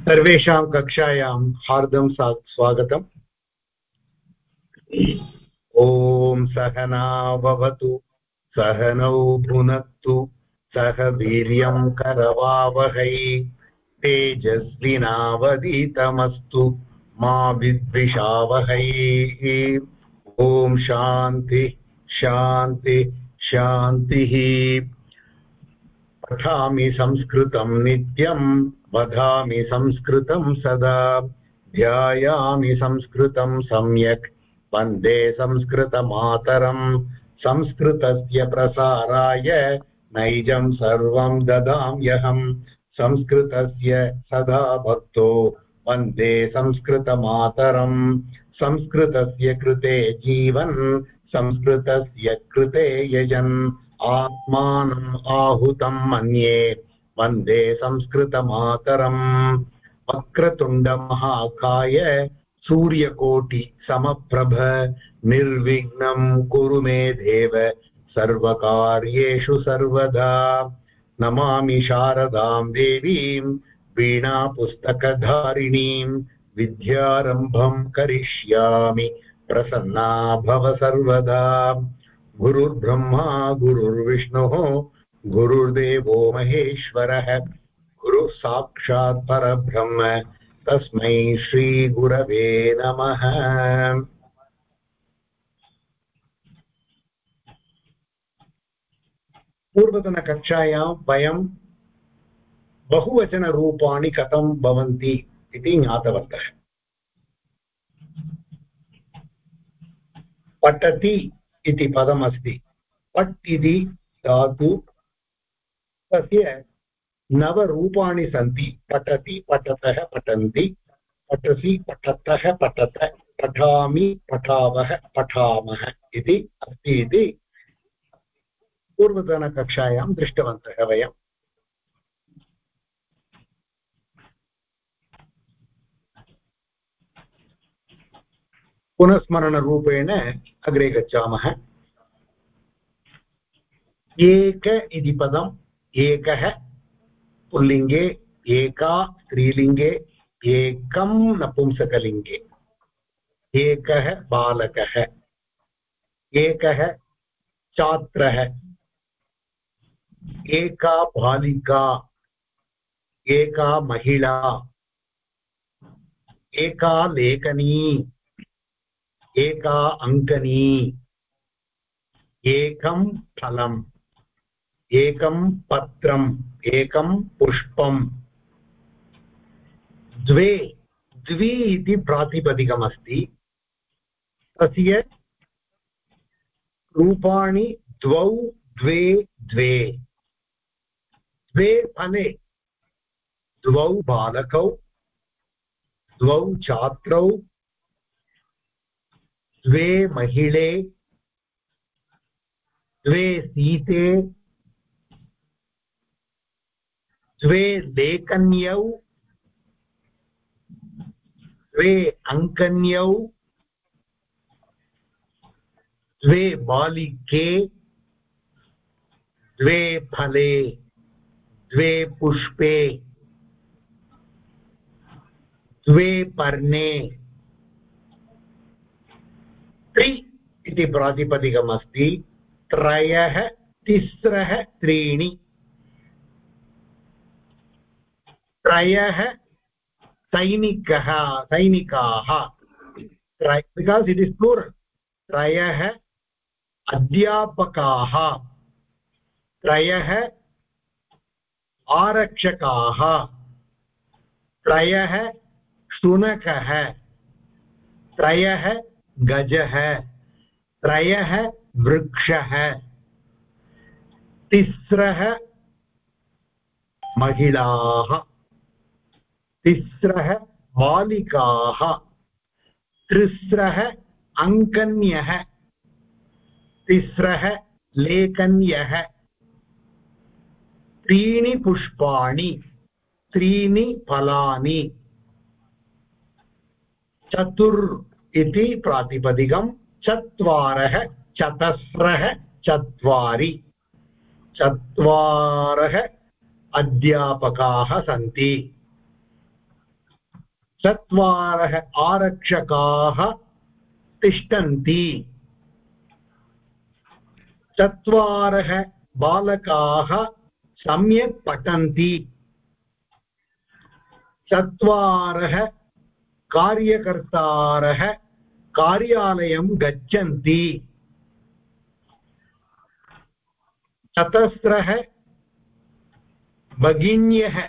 सर्वेषां कक्षायां हार्दं स्वागतम्। ॐ सहना भवतु, सहनौ भुनक्तु सह वीर्यं करवावहै तेजस्विनावदीतमस्तु मा विद्विषावहै। ॐ शान्ति शान्ति, शान्तिः। पठामि संस्कृतं नित्यं वदामि संस्कृतं सदा, ध्यायामि संस्कृतं सम्यक्, वंदे संस्कृतमातरम् संस्कृतस्य प्रसाराय नैजं सर्वं ददाम्यहम् संस्कृतस्य सदा भक्तो, वंदे संस्कृतमातरम् संस्कृतस्य कृते जीवन्, संस्कृतस्य कृते यजन् आत्मानम् आहुतं मन्ये। वंदे संस्कृतमातरम्। वक्रतुण्डमहाकाय सूर्यकोटिसमप्रभ निर्विघ्नं कुरु मे देव। सर्वकार्येषु सर्वदा। नमामि शारदां देवीं, वीणापुस्तकधारिणीं। विद्यारम्भं करिष्यामि प्रसन्ना भव सर्वदा। गुरुर्ब्रह्मा, गुरुर्विष्णुः गुरुर्देवो महेश्वरः। गुरुः साक्षात् परब्रह्म। तस्मै श्रीगुरवे नमः। पूर्वतनकक्षायां वयं बहुवचनरूपाणि कथं भवन्ति इति ज्ञातवन्तः। पठति इति पदमस्ति। पट् इति धातु तस्य नवरूपाणि सन्ति। पठति, पठतः, पठन्ति। पठसि, पठतः, पठत। पठामि, पठावः, पठामः इति अस्ति इति पूर्वतनकक्षायां दृष्टवन्तः वयम्। पुनस्मरणरूपेण अग्रे गच्छामः। एक इति पदम्। एकः पुल्लिङ्गे, एका स्त्रीलिङ्गे, एकं नपुंसकलिङ्गे। एकः बालकः, एकः छात्रः, एका बालिका, एका महिला, एका लेखनी, एका अङ्कनी, एकं फलम्। एकं पत्रम्, एकं पुष्पम्। द्वे, द्वि इति प्रातिपदिकमस्ति। तस्य रूपाणि द्वौ, द्वे द्वे। द्वे फले, द्वौ बालकौ, द्वौ छात्रौ, द्वे महिले, द्वे सीते द्वे लेखन्यौ, द्वे अङ्कन्यौ, द्वे बालिके, द्वे फले, द्वे पुष्पे, द्वे पर्णे। त्रि इति प्रातिपदिकमस्ति, त्रयः, तिस्रः, त्रीणि। त्रयः सैनिकः, सैनिकाः। बिकास् इट् इस् प्लूरल् त्रयः अध्यापकाः। त्रयः आरक्षकाः। त्रयः शुनकः। त्रयः गजः। त्रयः वृक्षः। तिस्रः महिलाः। तिस्रः बालिकाः। तिस्रः अङ्कन्यः। तिस्रः लेखन्यः त्रीणि पुष्पाणि। त्रीणि फलानि। चतुर् इति प्रातिपदिकं। चत्वारः चतस्रः चत्वारि। चत्वारः अध्यापकाः सन्ति। चत्वारः आरक्षकाः तिष्ठन्ति। चत्वारः बालकाः सम्यक् पठन्ति। चत्वारः कार्यकर्तारः कार्यालयं गच्छन्ति। चतस्रः भगिन्यः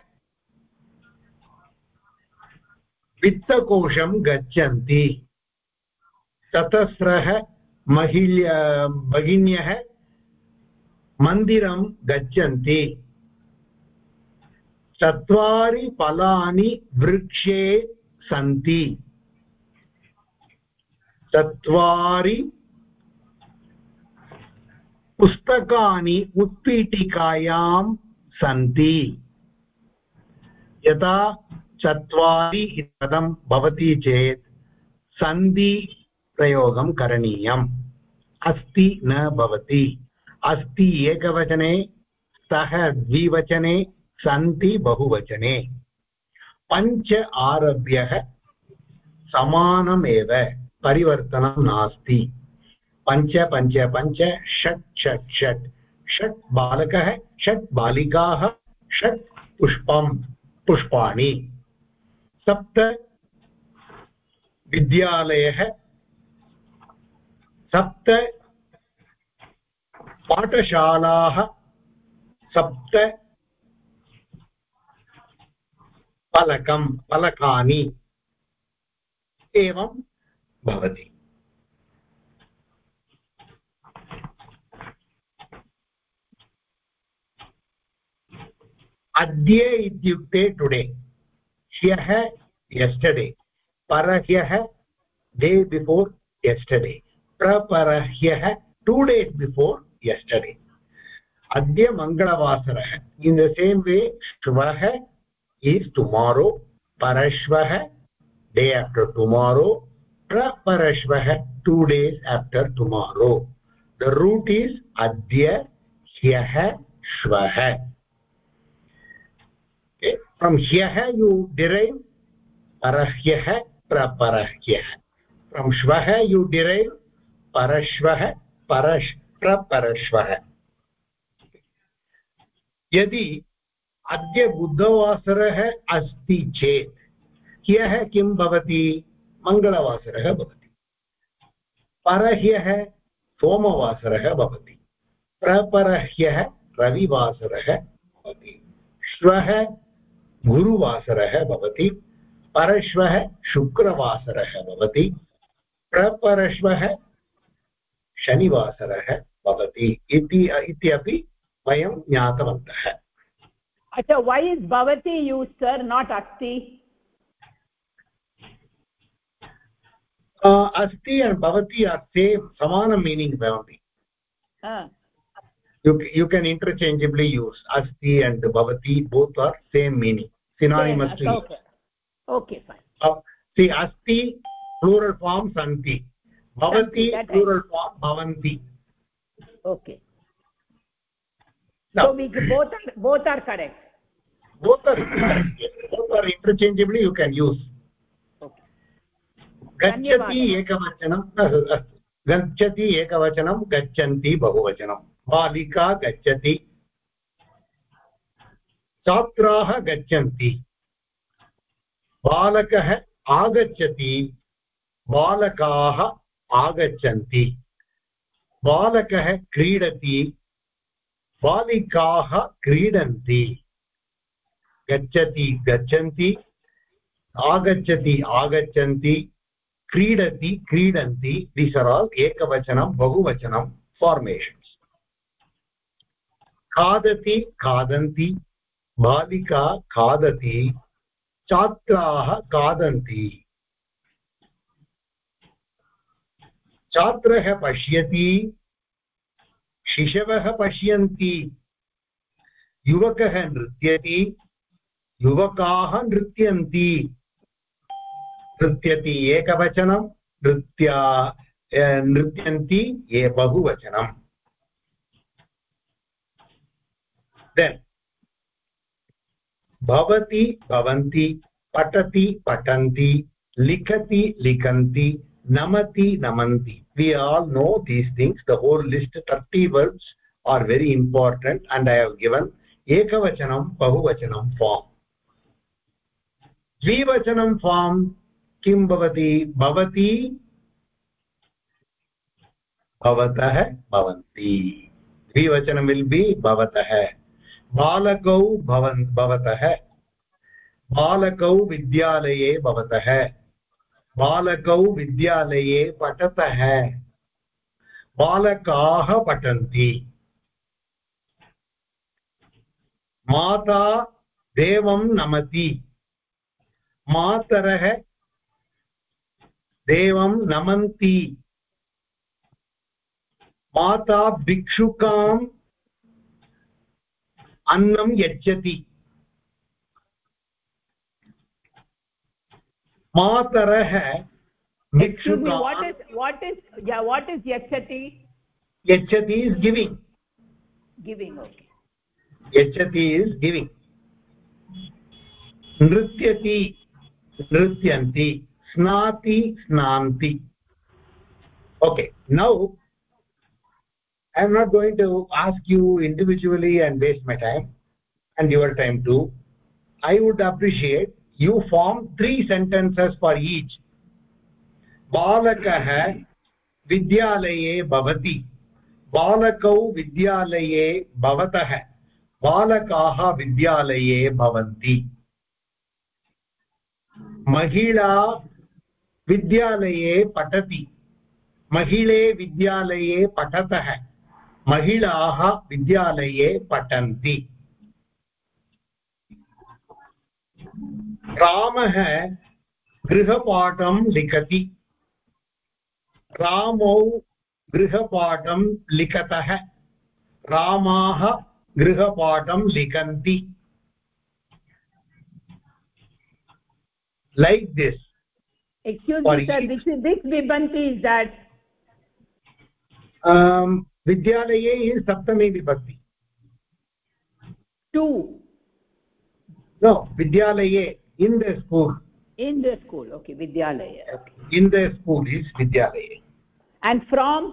वित्तकोशं गच्छन्ति। चतस्रः महिल्य, भगिन्यः मन्दिरं गच्छन्ति। चत्वारि फलानि वृक्षे सन्ति। चत्वारि पुस्तकानि उत्पीठिकायां सन्ति। यदा चत्वारि पदं भवति चेत् सन्धि प्रयोगं करणीयम्। अस्ति न भवति। अस्ति एकवचने स्तः द्विवचने, सन्ति बहुवचने। पञ्च आरभ्यः समानमेव, परिवर्तनं नास्ति। पञ्च पञ्च पञ्च, षट् षट् षट्। षट् बालकः, षट् बालिकाः, षट् पुष्पं, पुष्पाणि। सप्त विद्यालयः। सप्त पाठशालाः। सप्त फलकं फलकानि एवं भवति। अद्य इत्युक्ते टुडे। ह्यः यस्टडे परह्यः डे बिफोर् यस्टडे प्रपरह्यः टु डेस् बिफोर् यस्टडे अद्य मङ्गलवासरः इन् द सेम् वे श्वः इस् टुमारो परश्वः day after tomorrow प्रपरश्वः two days after tomorrow the root is अद्य ह्यः श्वः from hyah you derive parahyah praparahyah from shvah you derive परश्वः परश् प्रपरश्वः यदि अद्य बुद्धवासरः अस्ति चेत् ह्यः किं भवति? मङ्गलवासरः भवति। परह्यः सोमवासरः भवति। प्रपरह्यः रविवासरः भवति। श्वः गुरुवासरः भवति परश्वः शुक्रवासरः भवति प्रपरश्वः शनिवासरः भवति इति इत्यपि वयं ज्ञातवन्तः। अच्छा वै इस् भवति यूस् सर् नाट् अस्ति अस्ति भवति सेम् समानं मीनिङ्ग् भवति you you can interchangeably use asti and bhavati both are same meaning synonymous to okay okay fine uh, see asti plural form santi bhavati plural form bhavanti okay now, so we both are both are correct both are both are interchangeably you can use गच्छति एकवचनं गच्छति एकवचनं गच्छन्ति बहुवचनं बालिका गच्छति। छात्राः गच्छन्ति। बालकः आगच्छति। बालकाः आगच्छन्ति। बालकः क्रीडति। बालिकाः क्रीडन्ति। गच्छति, गच्छन्ति। आगच्छति, आगच्छन्ति। क्रीडति, क्रीडन्ति। दिस् एकवचनं, बहुवचनं फार्मेशन्स् खादति, खादन्ति, बालिका खादति, छात्राः खादन्ति। छात्रः पश्यति, शिशवः पश्यन्ति, युवकः नृत्यति, युवकाः नृत्यन्ति। नृत्यति एकवचनं, नृत्या नृत्यन्ति ये बहुवचनम्। देन् भवति भवन्ति patati patanti likati likanti namati namanti we all know these things the whole list 30 verbs are very important and i have given ekavachanam bahuvachanam form द्विवचनं फार्म् किं भवति भवति भवतः भवन्ति द्विवचनं विल् बि भवतः बालकौ भवन् भवतः। बालकौ विद्यालये भवतः। बालकौ विद्यालये पठतः। बालकाः पठन्ति। माता देवं नमति। मातरः देवं नमन्ति। माता भिक्षुकाम् अन्नं यच्छति। मातरः यच्छति? इस् गिविङ्ग् नृत्यति नृत्यन्ति। स्नाति स्नान्ति। Okay now i am not going to ask you individually and waste my time and your time too i would appreciate you form three sentences for each बालकः विद्यालये भवति बालकौ विद्यालये भवतः बालकाः विद्यालये भवन्ति महिला विद्यालये पठति महिले विद्यालये पठतः महिलाः विद्यालये पठन्ति। रामः गृहपाठं लिखति। रामौ गृहपाठं लिखतः। रामाः गृहपाठं लिखन्ति। लैक् दिस् एक्स्क्यूस् दिस् विभन्ति विद्यालयैः सप्तमी विभक्ति। टु नो विद्यालये in the school in the school okay विद्यालये। इन् द स्कूल् इस् विद्यालये। एण्ड् फ्रोम्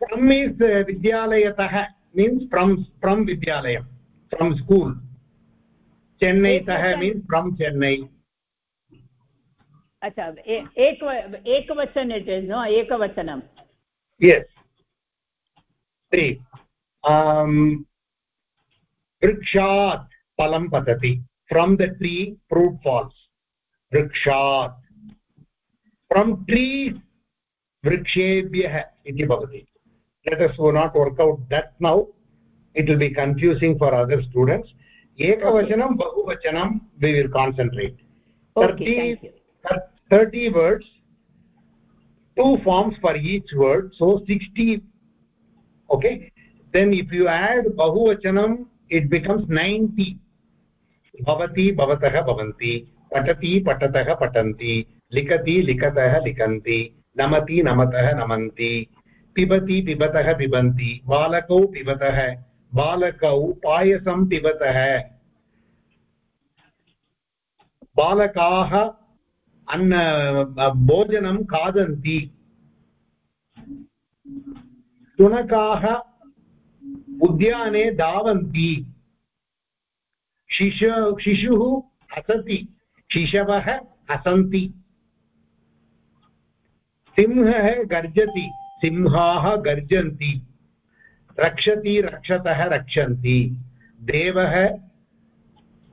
फ्रम् इस् विद्यालयतः मीन्स् फ्रम् फ्रम् विद्यालयं फ्रम् स्कूल् चेन्नैतः मीन्स् फ्रम् चेन्नै अच्छा एकव एकवचन नो एकवचनं यस् त्रि वृक्षात् फलं पतति। From the tree fruit falls वृक्षात्। From tree वृक्षेभ्यः इति भवति। Let's we not work out that now it will be confusing for other students एकवचनं बहुवचनं we will concentrate thirty thirty words to forms for each word so sixty okay then if you add bahuvachanam it becomes 90 bhavati bhavatah bhavanti patati patatah patanti likati likatah likanti namati namatah namanti pibati pibatah pibanti balakau pibatah balakau payasam pibatah balakaah अन्न भोजनं खादन्ति शुनकाः उद्याने धावन्ति। शिश, शिशुः हसति, शिशवः हसन्ति। सिंहः गर्जति, सिंहाः गर्जन्ति। रक्षति, रक्षतः रक्षन्ति। देवः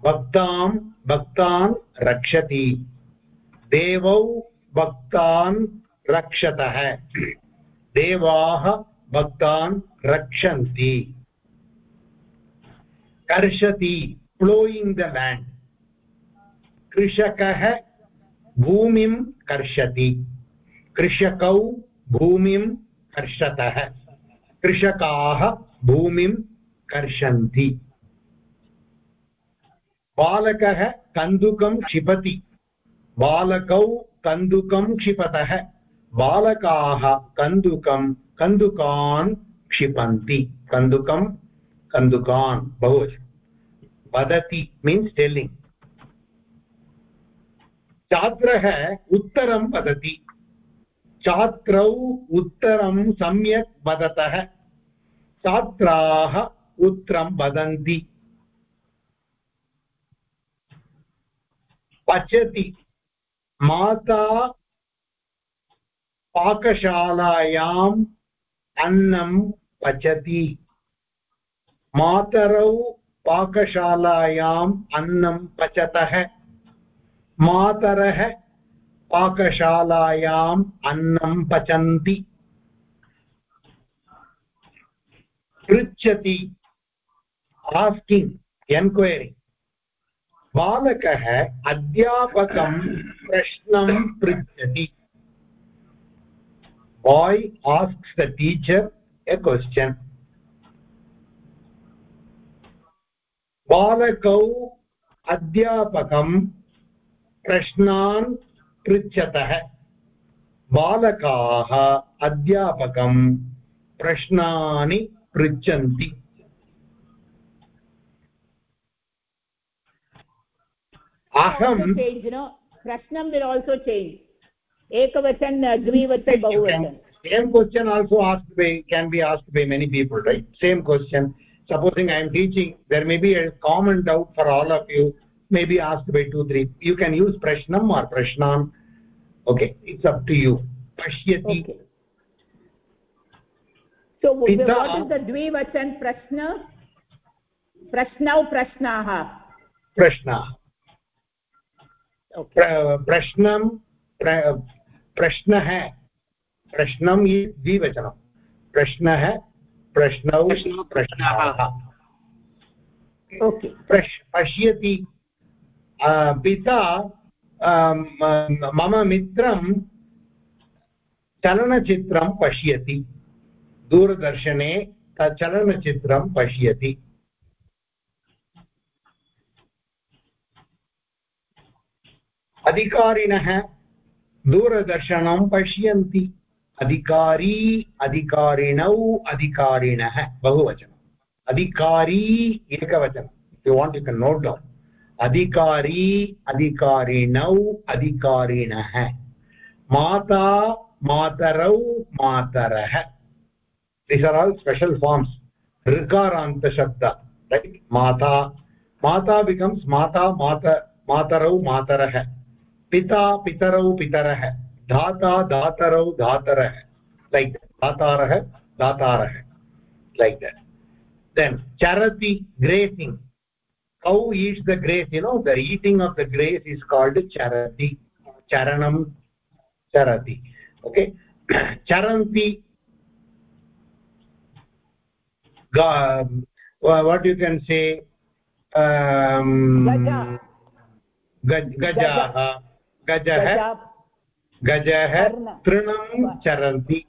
भक्तां भक्तान् रक्षति। देवौ भक्तान् रक्षतः। देवाः भक्तान् रक्षन्ति। कर्षति प्लोयिङ्ग् द लेण्ड् कृषकः भूमिं कर्षति। कृषकौ भूमिं कर्षतः। कृषकाः भूमिं कर्षन्ति। बालकः कन्दुकं क्षिपति। बालकौ कन्दुकं क्षिपतः। बालकाः कन्दुकं कन्दुकान् क्षिपन्ति। कन्दुकं कन्दुकान् बहुवचनं वदति मीन्स् टेल्लिङ्ग् छात्रः उत्तरं वदति। छात्रौ उत्तरं सम्यक् वदतः। छात्राः उत्तरं वदन्ति। पचति। माता पाकशालायाम् अन्नं पचति मातरौ पाकशालायाम् अन्नं पचतः मातरः पाकशालायाम् अन्नं पचन्ति पृच्छति आस्किङ्ग् एन्क्वैरि बालकः अध्यापकं प्रश्नं पृच्छति boy asks the teacher a question. बालकौ अध्यापकं प्रश्नान् पृच्छतः। बालकाः अध्यापकं प्रश्नानि पृच्छन्ति। अहं प्रश्नं विल् आल्सो चेञ्ज् एकवचन द्विवचन बहुवचन same question also asked by can be asked by many people right same question supposing i am teaching there may be a common doubt for all of you may be asked by two three you can use prashnam or prashnan okay it's up to you pashyati okay. so Pita, what is the dvivachan prashna prashnau prashnaah prashna okay prashnam प्रश्नः प्रश्नम् द्विवचनं प्रश्नः प्रश्नौ प्रश्नाः पश्यति। पिता मम मित्रं चलनचित्रं पश्यति। दूरदर्शने चलनचित्रं पश्यति। अधिकारिणः दूरदर्शनं पश्यन्ति। अधिकारी, अधिकारिणौ, अधिकारिणः बहुवचनम् अधिकारी, एकवचनं you want you note down अधिकारी, अधिकारिणौ, अधिकारिणः। माता, मातरौ, मातरः। This are all special forms ऋकारान्तशब्द माता माता बिकम्स् माता, मात, मातरौ, मातरः। पिता पितरौ पितरः धाता धातरौ धातरः लैक् धातारः दातारः like that then चरति grazing cow is the grass you know the eating of the grass is called चरति चरणं चरति ओके चरन्ति वाट् यु केन् से गजाः गजः गजः तृणं चरन्ति।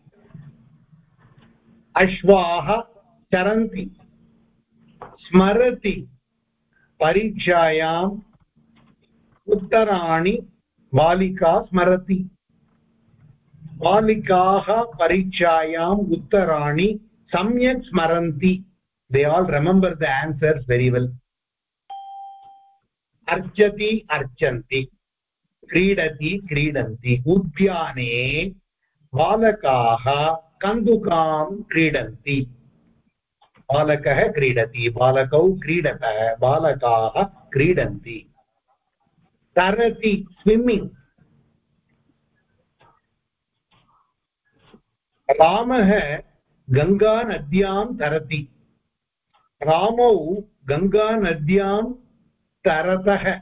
अश्वाः चरन्ति। स्मरति परीक्षायाम् उत्तराणि बालिका स्मरति। बालिकाः परीक्षायाम् उत्तराणि सम्यक् स्मरन्ति। They all remember the answers very well अर्चति अर्चन्ति। क्रीडति क्रीडन्ति। उद्याने बालकाः कन्दुकां क्रीडन्ति। बालकः क्रीडति, बालकौ क्रीडतः, बालकाः क्रीडन्ति। तरति, स्विम्मिङ्ग्। रामः गङ्गानद्यां तरति। रामौ गङ्गानद्यां तरतः।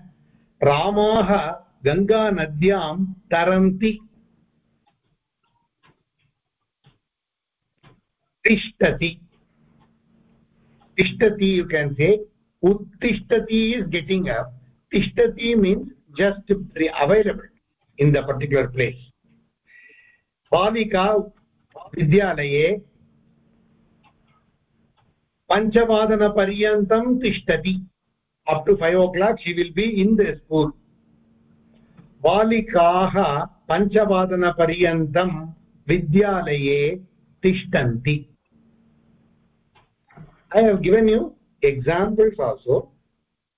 रामाः गङ्गानद्यां तरन्ति। तिष्ठति। यु केन् से उत्तिष्ठति इस् गेटिङ्ग् अप् तिष्ठति means just available in the particular place बालिका विद्यालये पञ्चवादनपर्यन्तं तिष्ठति। Up to five o'clock she will be in the school बालिकाः पञ्चवादनपर्यन्तं विद्यालये तिष्ठन्ति I have given you examples also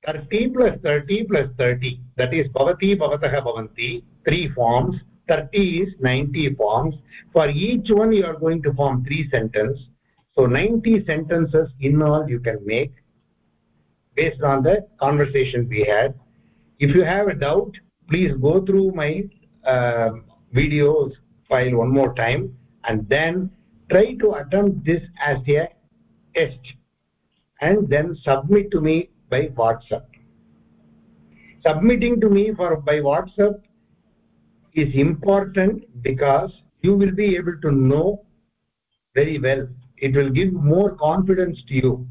30 plus 30 plus 30 that is bhavati bhavatah bhavanti three forms 30 is 90 forms for each one you are going to form three sentences so 90 sentences in all you can make based on the conversation we had if you have a doubt please go through my uh, videos file one more time and then try to attempt this as a test and then submit to me by whatsapp. Submitting to me for by whatsapp is important because you will be able to know very well. It will give more confidence to you.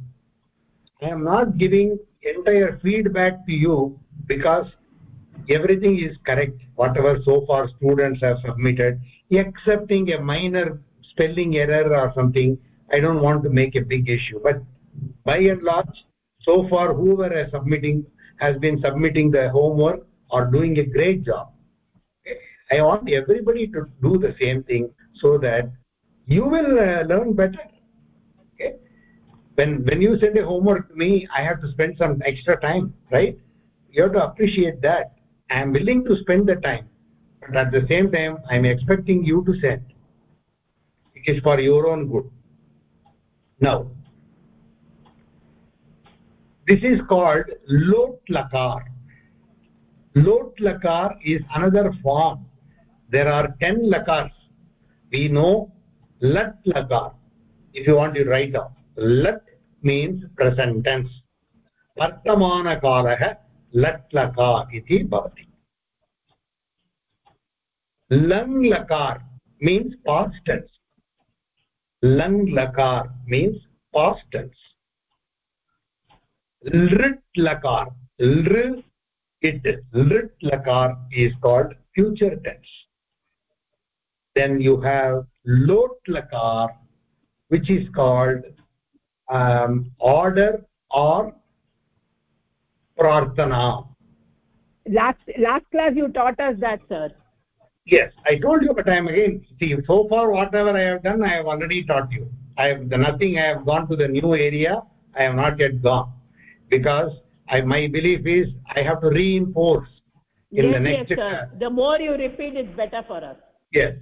I am not giving entire feedback to you because everything is correct. Whatever so far students have submitted excepting a minor spelling error or something i don't want to make a big issue. But by and large so far whoever is submitting has been submitting the homework or doing a great job. I want everybody to do the same thing so that you will uh, learn better. Okay? When when you send a homework to me i have to spend some extra time right? You have to appreciate that i am willing to spend the time but at the same time i am expecting you to send it is for your own good. Now this is called lot lakar lot lakar is another form. There are 10 lakars. We know lat lakar if you want to write down. Lat means present tense vartamana kalah लकार इति भवति लङ् लकार means past tense lang lakar means past tense lrit lakar lr it lrit lakar is called future tense then you have lot lakar which is called um, order or prarthana last last class you taught us that sir yes i told you but i am again see so far whatever i have done i have already taught you i have the nothing i have gone to the new area i have not yet gone because I, my belief is I have to reinforce in yes, the next. Yes, sir. The more you repeat, it's better for us. Yes.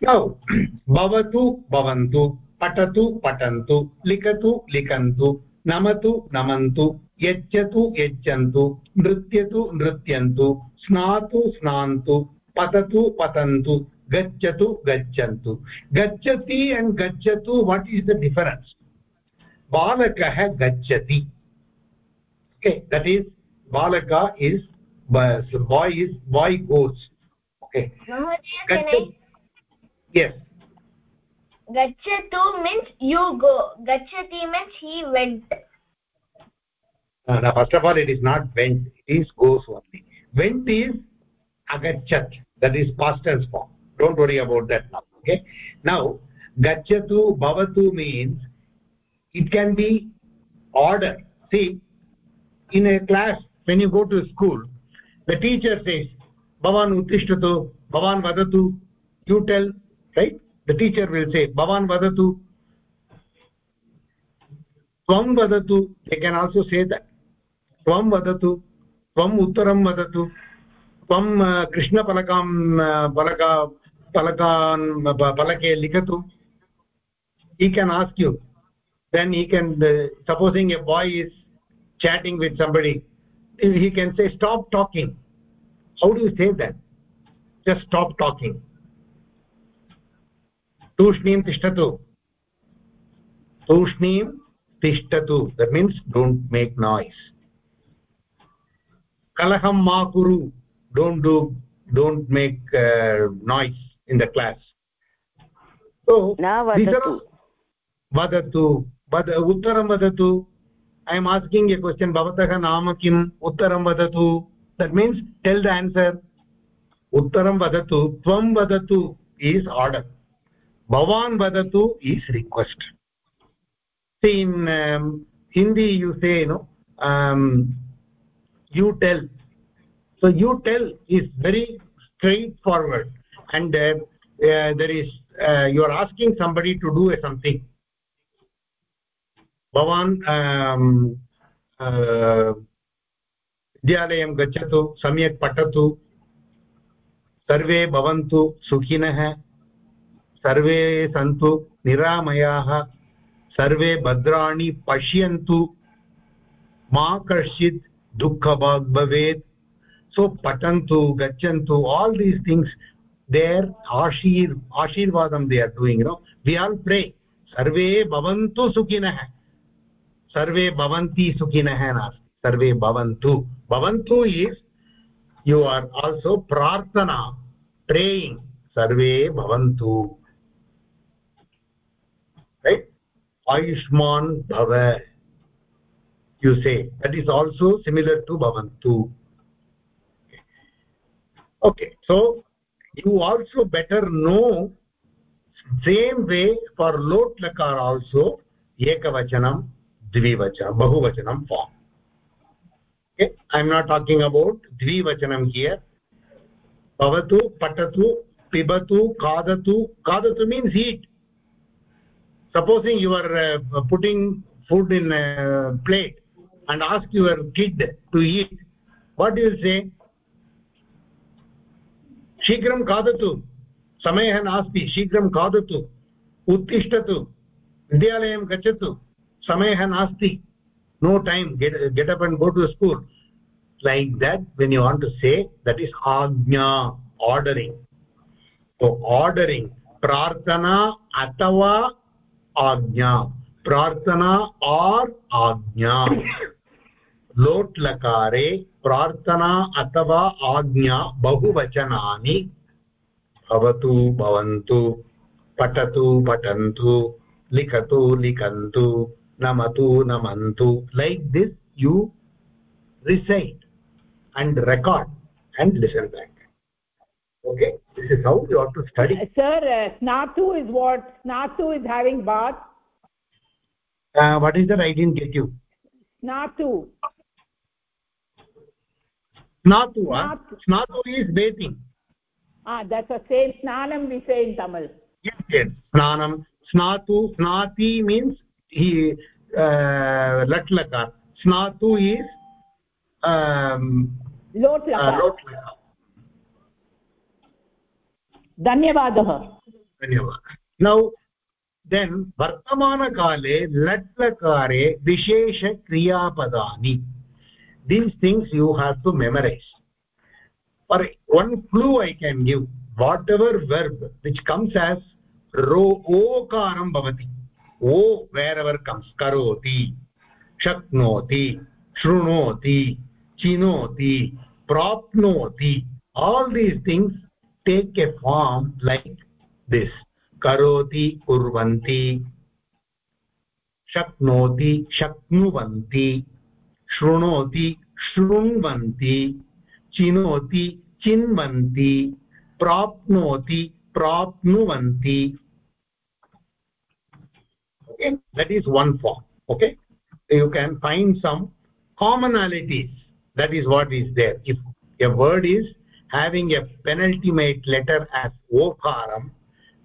Now, bhavatu bhavantu, patatu patantu, likatu likantu, namatu namantu, यच्छतु यच्छन्तु नृत्यतु नृत्यन्तु स्नातु स्नान्तु पततु पतन्तु गच्छतु गच्छन्तु। गच्छति and गच्छतु what is the difference बालकः गच्छति। That is बालक is boy is boy goes okay गच्छतु means you go गच्छति means he went uh, now first of all it is not went it is goes only. Went is agachat that is past tense form. Don't worry about that now okay? Now gachatu bhavatu means it can be order. See in a class when you go to school the teacher says bhavan uttishtatu bhavan vadatu you tell right? The teacher will say bhavan vadatu vadatu they can also say that त्वं वदतु त्वम् उत्तरं वदतु, त्वं कृष्णफलकां फलका, फलकान् फलके लिखतु। I can ask you then I can supposing a boy is chatting with somebody he can say stop talking how do you say that just stop talking तूष्णीं तिष्ठतु तूष्णीं तिष्ठतु the means don't make noise kalaham ma kuru don't do don't make uh, noise in the class so are vadatu vad uttaram vadatu i am asking a question bhavatah naam kim uttaram vadatu that means tell the answer uttaram vadatu tvam vadatu is order bhavan vadatu is request see in um, hindi you say you know um, you tell so you tell is very straightforward and uh, uh, there is uh, you are asking somebody to do something भवान् विद्यालयं गच्छतु सम्यक् पठतु सर्वे भवन्तु सुखिनः सर्वे सन्तु निरामयाः सर्वे भद्राणि पश्यन्तु मा कश्चित् दुःखभाग् भवेत्। सो पठन्तु, गच्छन्तु आल् दीस् थिङ्ग्स् देर् आशीर्, आशीर्वादं they are doing no we all pray सर्वे भवन्तु सुखिनः, सर्वे भवन्ति सुखिनः नास्ति, सर्वे भवन्तु भवन्तु is you are also prarthana praying सर्वे भवन्तु. Ayushman bhava you say that is also similar to bhavantu okay so you also better know same way for lot lakar also ekavachanam dvivachanam bahuvachanam form okay i am not talking about dvivachanam here bhavatu patatu pibatu kadatu kadatu means eat supposing you are uh, putting food in a plate and ask your kid to eat what do you say शीघ्रं खादतु समयः नास्ति शीघ्रं खादतु उत्तिष्ठतु विद्यालयं गच्छतु समयः नास्ति no time get get up and go to school like that when you want to say that is agnya ordering so ordering prarthana atava आज्ञा प्रार्थना आर् आज्ञा लोट लकारे प्रार्थना अथवा आज्ञा बहुवचना भवतु भवन्तु पठतु पठन्तु लिखतु लिखन्तु नमतु नमन्तु like this you recite and record and listen back okay this is how you have to study sir स्नातु is what स्नातु is having bath what is the right in get you स्नातु snatu snatu, is bathing ah that's the same snanam we say in tamil yes yes snanam snatu snati means he uh, latlakar snatu is um lot lakar uh, lot lakar धन्यवादः धन्यवादः नौ then वर्तमानकाले लट् लकारे विशेषक्रियापदानि these things you have to memorise for one clue i can give whatever verb which comes as ro okaram bhavati o wherever comes karoti shaknoti shrunoti chinoti prapnoti all these things take a form like this karoti kurvanti shaknoti shaknuvanti shrunoti shrunvanti चिनोति चिन्वन्ति प्राप्नोति प्राप्नुवन्ति okay that is one form okay you can find some commonalities that is what is there if a word is having a penultimate letter as okaram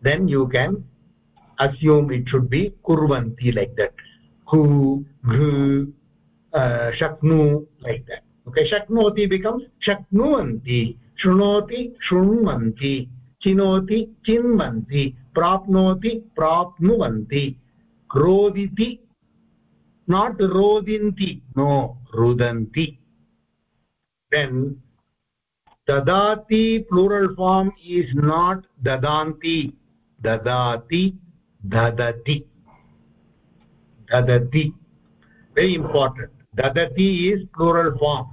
then you can assume it should be kurvanti like that ku ghu uh, shaknu like that okay shaknoti becomes shaknuvanti shrunoti shrunvanti chinoti chinvanti prapnoti prapnuvanti roditi not rodinti no rudanti then dadati plural form is not dadanti dadati dadati dadati very important dadati is plural form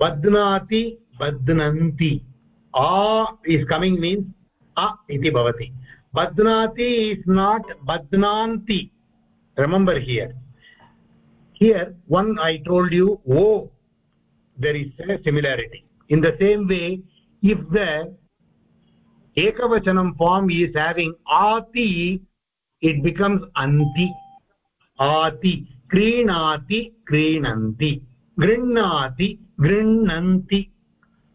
badnati badnanti a is coming means a iti bhavati badnati is not badnanti remember here here one i told you o there is a similarity in the same way if the ekavachanam form is having ati it becomes anti ati क्रीणाति क्रीणन्ति, गृह्णाति गृह्णन्ति।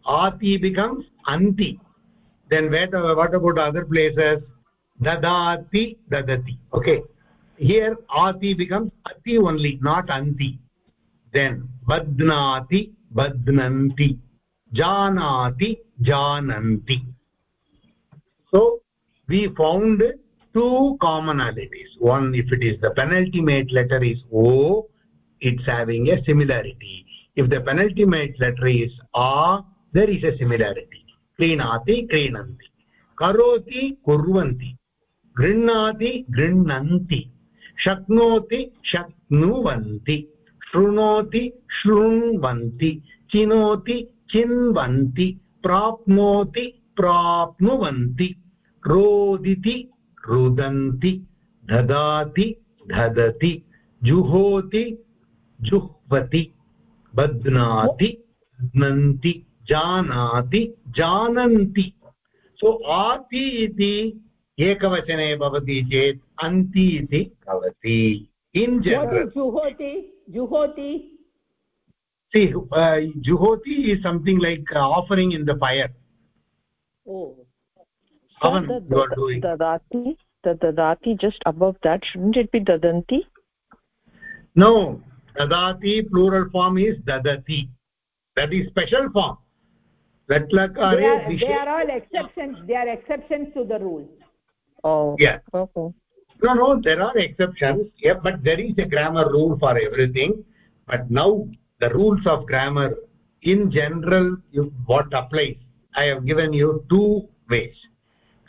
आति becomes अन्ति then wait what about other places ददाति, ददति। Okay here आति अति ओन्ली नाट् अन्ति देन् बध्नाति, बध्नन्ति। जानाति, जानन्ति। So we found two commonalities one if it is the penultimate letter is o it's having a similarity if the penultimate letter is a there is a similarity क्रीणाति क्रीणन्ति करोति कुर्वन्ति गृह्णाति गृह्णन्ति शक्नोति शक्नुवन्ति शृणोति शृण्वन्ति चिनोति चिन्वन्ति प्राप्नोति प्राप्नुवन्ति रोदिति रुदन्ति ददाति ददति जुहोति जुह्वति बध्नाति बध्नन्ति जानाति जानन्ति। सो आति इति एकवचने भवति चेत् अन्ति इति भवति इन् जनरल् जुहोति? जुहोति? See uh, juhoti is something like uh, offering in the fire. Oh. Havan, you are doing? Dadati the dadati just above that shouldn't it be dadanti no dadati plural form is dadati. That is special form. Latlakare uh, they are, they are all exceptions they are exceptions to the rule. Oh yeah. okay. No no there are exceptions yeah but there is a grammar rule for everything. But now the rules of grammar in general you, what applies i have given you two ways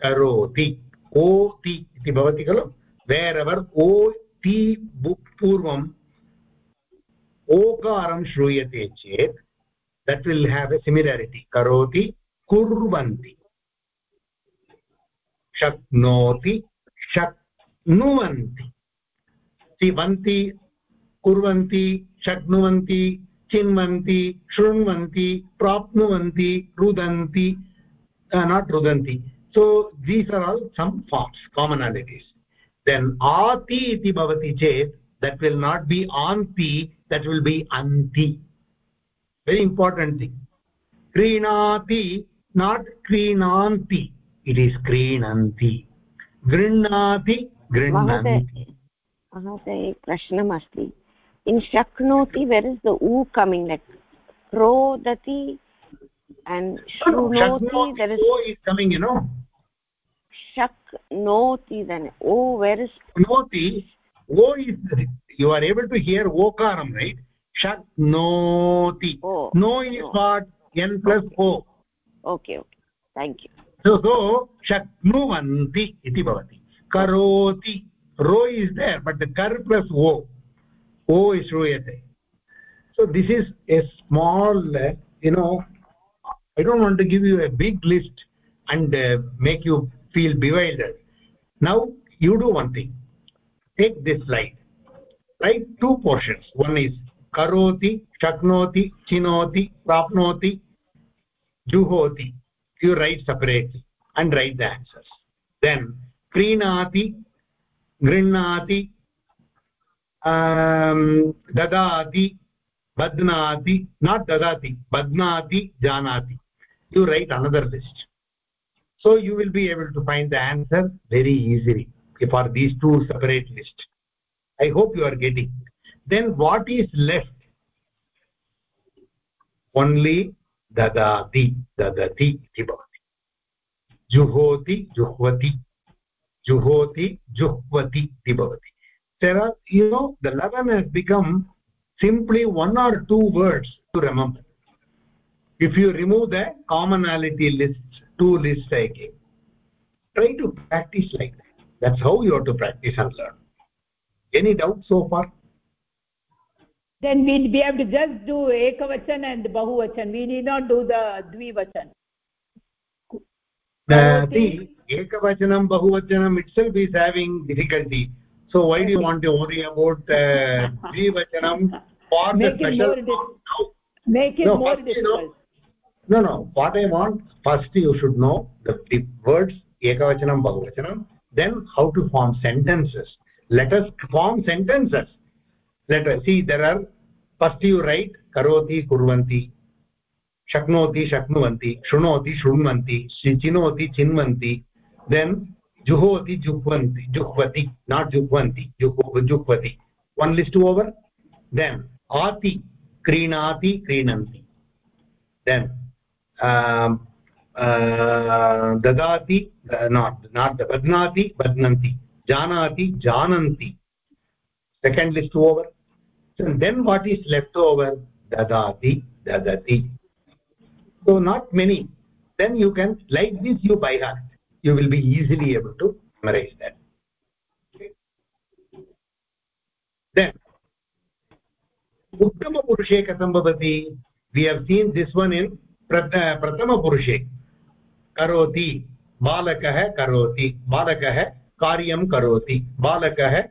करोति। ओ ति इति भवति खलु? वेर् ever ओ ति पूर्वम् ओकारं श्रूयते चेत् that will have a similarity करोति, कुर्वन्ति। शक्नोति, शक्नुवन्ति। सिवन्ति कुर्वन्ति, शक्नुवन्ति, चिन्वन्ति, शृण्वन्ति, प्राप्नुवन्ति, रुदन्ति uh, नाट् रुदन्ति। so these are all some forms commonalities. Then aati iti bhavati chet that will not be anti that will be anti. Very important thing. Krinati not krinanti it is krinanti grinnati grinnanti mahate prashnam asti in shaknoti where is the u coming? Like krodati and shrunoti no, no, there is o is coming you know shaknoti then o where is noti o is you are able to hear okaram right? Shaknoti oh, no is no. what n plus o. Okay okay. Thank you. So so shaknuvanti iti bhavati. Karoti ro is there but the kar plus o. O is shruyate so this is a small uh, you know i don't want to give you a big list and uh, make you feel bewildered now you do one thing take this slide write two portions one is karoti shaknoti chinoti prapnoti juhoti you write separately and write the answers then krinati grinnati ददाति बध्नाति not ददाति बध्नाति जानाति you write another list so you will be able to find the answer very easily for these two separate lists. I hope you are getting. Then what is left? Only dadati dadati iti bhavati juhoti juhvati juhoti juhvati iti bhavati there are you know the 11 has become simply one or two words to remember. If you remove the commonality lists two lists taking. Try to practice like that. That's how you have to practice and learn. Any doubt so far? Then we we have to just do ekavachan and bahuvachan. We need not do the dvivachan. See ekavachanam bahuvachanam itself is having difficulty. So why do you want to worry about uh, dvivachanam for make the it more make it No, more first, you know, difficult no no what i want first you should know the, the words ekavachanam bahuvachanam then how to form sentences let us form sentences let us see there are first you write karoti kurvanti shaknoti shaknuvanti shrunoti shrunvanti chinoti chinvanti then juhoti juhvanti juhvati not juhvanti juhvati one list over then ati क्रीणाति क्रीणन्ति then ददाति not बध्नाति, बध्नन्ति, जानाति, जानन्ति. Second list over then what is left over ददाति, ददति. So not many then you can like this you by heart you will be easily able to memorise that then उत्तमपुरुषे कथं भवति we have seen this one in प्रथमपुरुषे करोति, बालकः करोति, बालकः कार्यं करोति, बालकः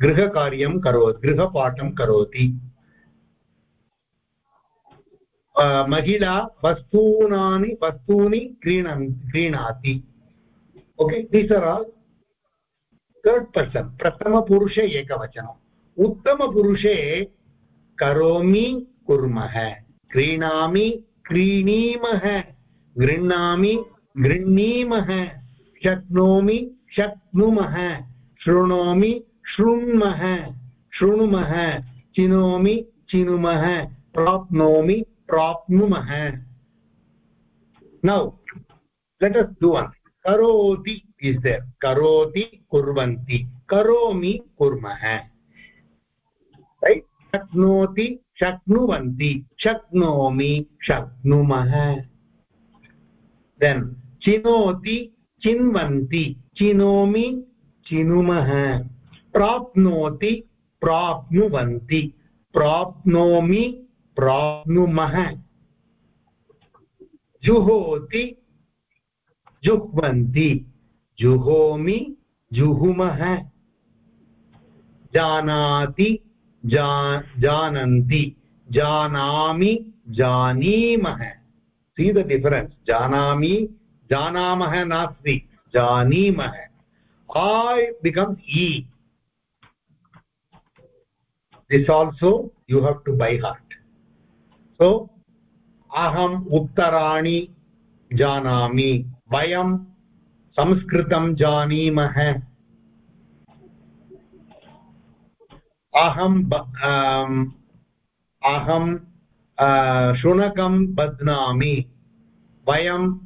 गृहकार्यं करोति, गृहपाठं करोति। महिला वस्तूनानि, वस्तूनि क्रीणन् क्रीणाति। Okay these are all third person प्रथमपुरुषे एकवचनम् उत्तमपुरुषे करोमि, कुर्मः। क्रीणामि क्रीणीमः। गृह्णामि, गृह्णीमः। शक्नोमि, शक्नुमः। शृणोमि, शृण्मः। शृणुमः, चिनोमि, चिनुमः। प्राप्नोमि, प्राप्नुमः। Now let us do one करोति इस् देर् करोति, कुर्वन्ति। करोमि, कुर्मः। शक्नोति शक्नुवन्ति, शक्नोमि, शक्नुमः। देन् चिनोति, चिन्वन्ति, चिनोमि, चिनुमः। प्राप्नोति, प्राप्नुवन्ति, प्राप्नोमि, प्राप्नुमः। जुहोति, जुह्वन्ति, जुहोमि, जुहुमः। जानाति जानन्ति। जानामि जानीमः सी द डिफरेन्स् जानामि जानामः नास्ति। जानीमः I become I this also you have to by heart so अहम् उत्तराणि जानामि वयं संस्कृतं जानीमः अहं अहं शुनकं बध्नामि। वयं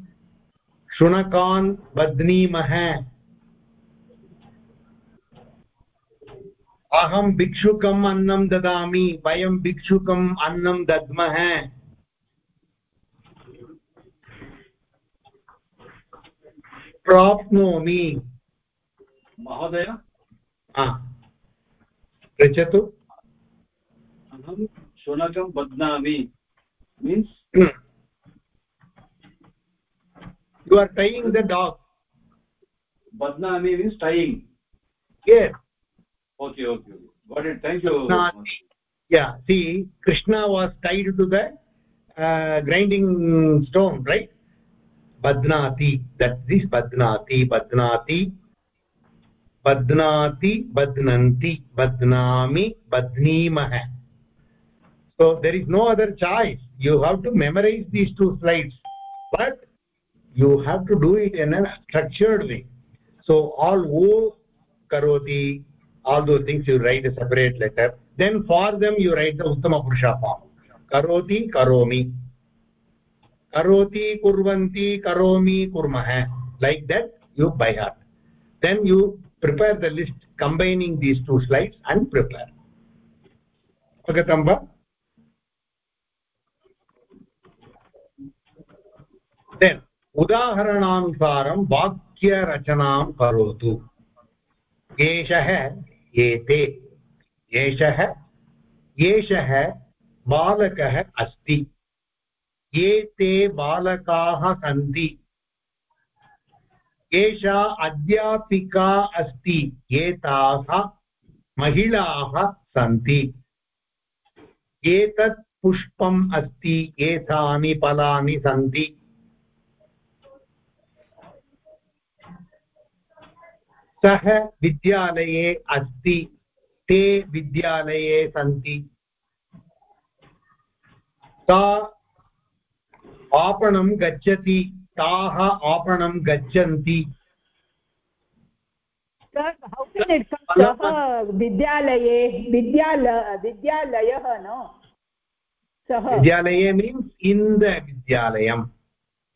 शुनकान् बध्नीमः। अहं भिक्षुकम् अन्नं ददामि। वयं भिक्षुकम् अन्नं दद्मः। प्राप्नोमि। महोदय? पृच्छतु अहं शुनकं बध्नामि means you are tying the dog बध्नामि means tying yes okay okay got it thank you krishna, yeah see krishna was tied to the uh, grinding stone right badnati that is badnati badnati badnati badnanti badnami badneemah so there is no other choice you have to memorize these two slides but you have to do it in a structured way so all o karoti all those things you write a separate letter then for them you write the uttama purusha form karoti karomi karoti kurvanti karomi kurmah like that you by heart then you prepare the list combining these two slides and prepare avagatamba then उदाहरणानुसारं वाक्यरचनां करोतु एषः एते एषः एषः बालकः अस्ति एते बालकाः सन्ति एषा अध्यापिका अस्ति, एताः महिलाः सन्ति। एतत् पुष्पम् अस्ति, एतानि फलानि सन्ति। सः विद्यालये अस्ति, ते विद्यालये सन्ति। सा आपणं गच्छति। ताः आपणं गच्छन्ति। विद्यालये विद्याल विद्यालयः न सः। विद्यालये मीन्स् इन्द विद्यालयम्।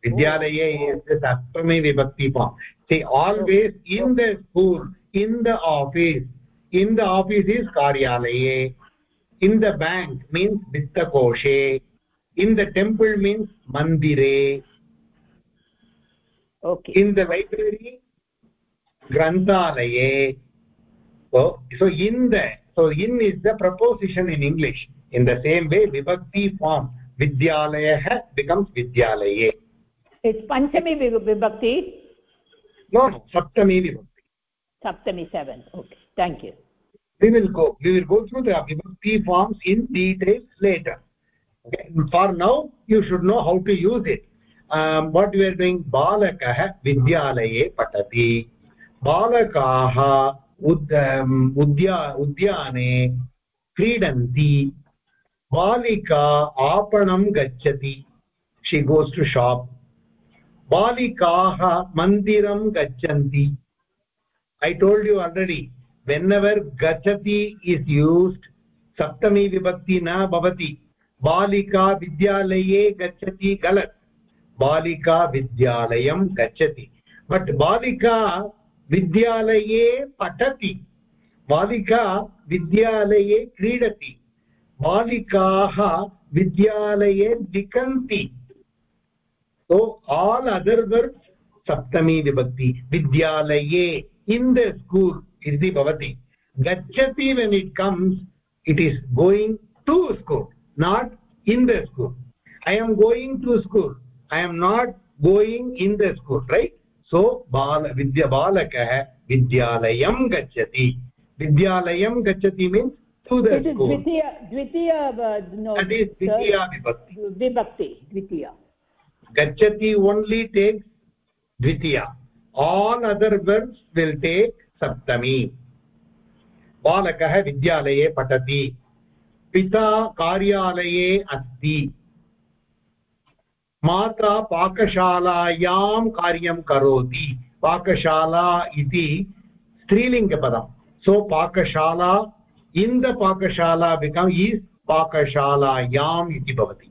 विद्यालये oh, oh. सप्तमे विभक्ति always in the school in the office in the office is कार्यालये इन् द बेङ्क् मीन्स् वित्तकोषे इन् द टेम्पल् मीन्स् मन्दिरे okay. In the library granthalaye. So so in the so in is the preposition in english. In the same way vibhakti form vidyalayah becomes vidyalaye it's panchami vi- vibhakti? No no saptami vibhakti. Saptami seven. Okay thank you. We will go we will go through the vibhakti forms in detail later. Okay for now you should know how to use it what we are doing balakah vidyalaye patati बालकाः उद् उद्या, उद्याने क्रीडन्ति। बालिका आपणं गच्छति। She goes to शाप् बालिकाः मन्दिरं गच्छन्ति। ऐ टोल्ड् यु आल्रेडि वेन्एवर् गच्छति इस् यूस्ड् सप्तमी विभक्ति न भवति। बालिका विद्यालये गच्छति गलत्। बालिका विद्यालय गच्छति। बट बालिका विद्यालये पठति। बालिका विद्यालये क्रीडति। बालिकाः विद्यालये लिखन्ति। सो आल् अदर् वर्ड्स् सप्तमी विभक्ति, विद्यालये इन् द स्कूल् इति भवति। गच्छति when it comes it is going to school not in the school I am going to school I am not going in the school right so बाल विद्य बालकः विद्यालयं गच्छति विद्यालयं गच्छति मीन्स् टु द्वितीया गच्छति only take Dwitiya all other words will take सप्तमी बालकः विद्यालये पठति पिता कार्यालये अस्ति माता पाकशालायां कार्यं करोति। पाकशाला इति स्त्रीलिङ्गपदं सो पाकशाला इन् द पाकशाला बिकम् इस् पाकशालायाम् इति भवति।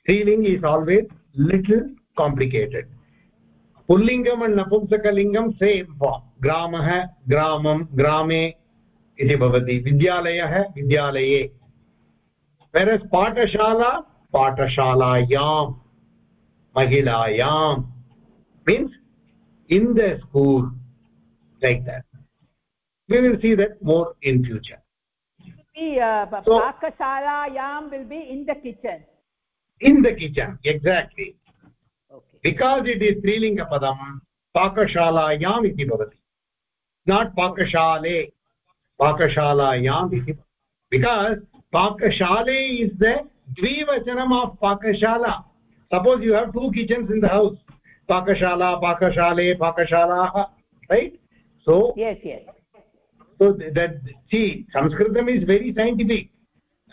स्त्रीलिङ्ग् इस् आल्वेस् लिटिल् काम्प्लिकेटेड् पुल्लिङ्गम् अण्ड् नपुंसकलिङ्गं सेम् फार्म् ग्रामः, ग्रामं, ग्रामे इति भवति। विद्यालयः, विद्यालये। वेरस् पाठशाला पाठशालायां महिलायां means in the school like that we will see that more in future पाकशालायां will be in the kitchen in the kitchen exactly because it is त्रीलिङ्गपदं पाकशालायाम् इति भवति नाट् पाकशाले पाकशालायाम् इति because पाकशाले is the dvivachanam of pakashala suppose you have two kitchens in the house pakashala pakashale pakashalah right so yes yes so th- that see sanskritam is very scientific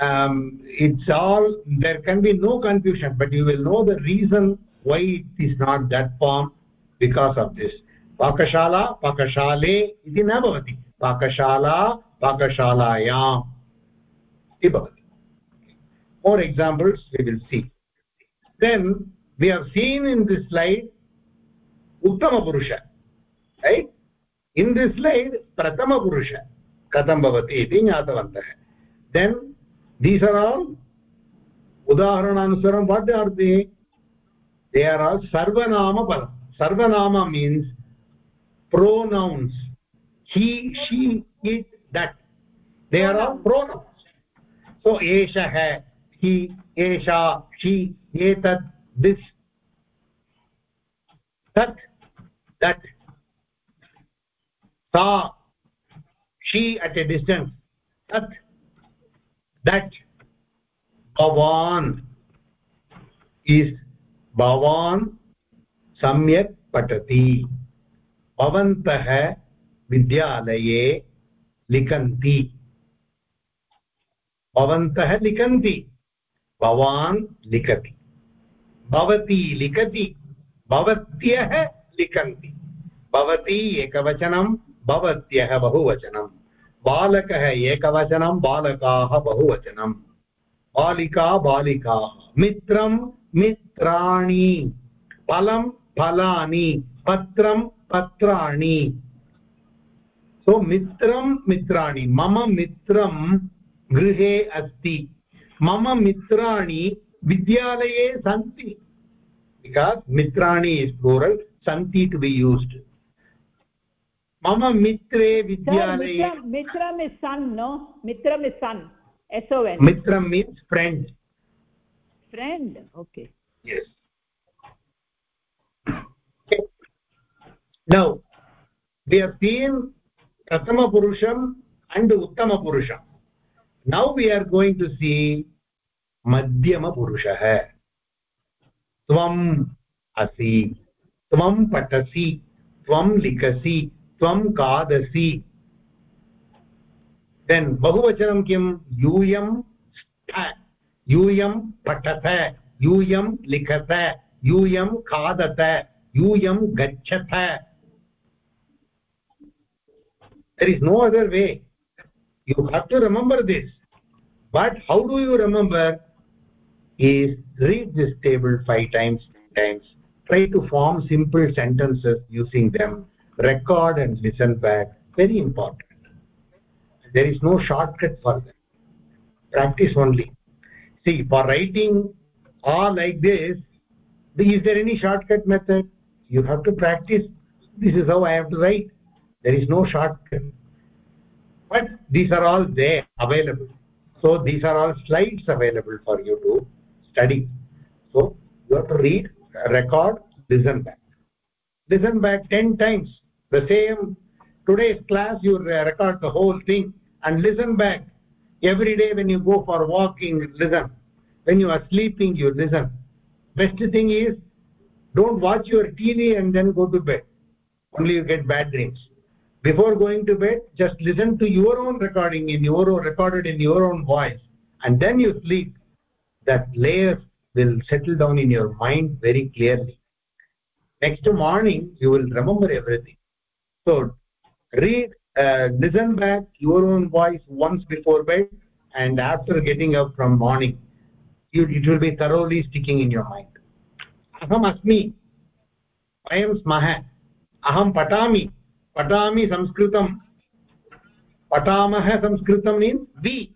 um, it's all there can be no confusion but you will know the reason why it is not that form because of this pakashala pakashale iti na bhavati pakashala pakashalayam iti bhavati more examples we will see. Then we have seen in this slide uttama purusha right? In this slide prathama purusha katham bhavati iti then these are all udaharananusaram what are they? They are all sarvanama param sarvanama means pronouns. He she it that. They are all pronouns. So esha hai he esha she etat this tat that sa she at a distance tat that bhavan is bhavan सम्यक् पठति भवन्तः विद्यालये लिखन्ति भवन्तः लिखन्ति भवान् लिखति। भवती लिखति, भवत्यः लिखन्ति। भवती एकवचनं, भवत्यः बहुवचनं। बालकः एकवचनं, बालकाः बहुवचनं। बालिका, बालिकाः। मित्रं, मित्राणि। फलं, फलानि। पत्रं, पत्राणि। सो मित्रं, मित्राणि। मम मित्रं गृहे अस्ति। मम मिरा विद्यालये सी बिकास् मित्राणि इस् प्लोरल् सन्ति टु बि मम मित्रे विद्यालय मित्र इस् सन् नो मित्रम् सन् एसो मित्रं means friend okay now they are seen प्रथमपुरुषम् and उत्तमपुरुषम् now we are going to see मध्यमपुरुषः त्वम् असि त्वं पठसि त्वं लिखसि त्वं खादसि देन् बहुवचनं किं यूयं स्थ यूयं पठत यूयं लिखत यूयं खादत यूयं गच्छत there is no other way you have to remember this but how do you remember? Is read this table five times times try to form simple sentences using them record and listen back. Very important. There is no shortcut for that. Practice only. See for writing all like this is there any shortcut method? You have to practice. This is how i have to write. There is no shortcut. But these are all there available so these are all slides available for you to study. So you have to read record listen back. Listen back 10 times. The same today's class you record the whole thing and listen back. Every day when you go for walking listen. When you are sleeping you listen. Best thing is don't watch your tv and then go to bed. Only you get bad dreams before going to bed just listen to your own recording in your own recorded in your own voice and then you sleep. That layers will settle down in your mind very clearly. Next morning you will remember everything. So read uh, listen back your own voice once before bed and after getting up from morning you, it will be thoroughly sticking in your mind. Aham asmi vayam smah aham patami पठामि संस्कृतं पठामः संस्कृतं means वि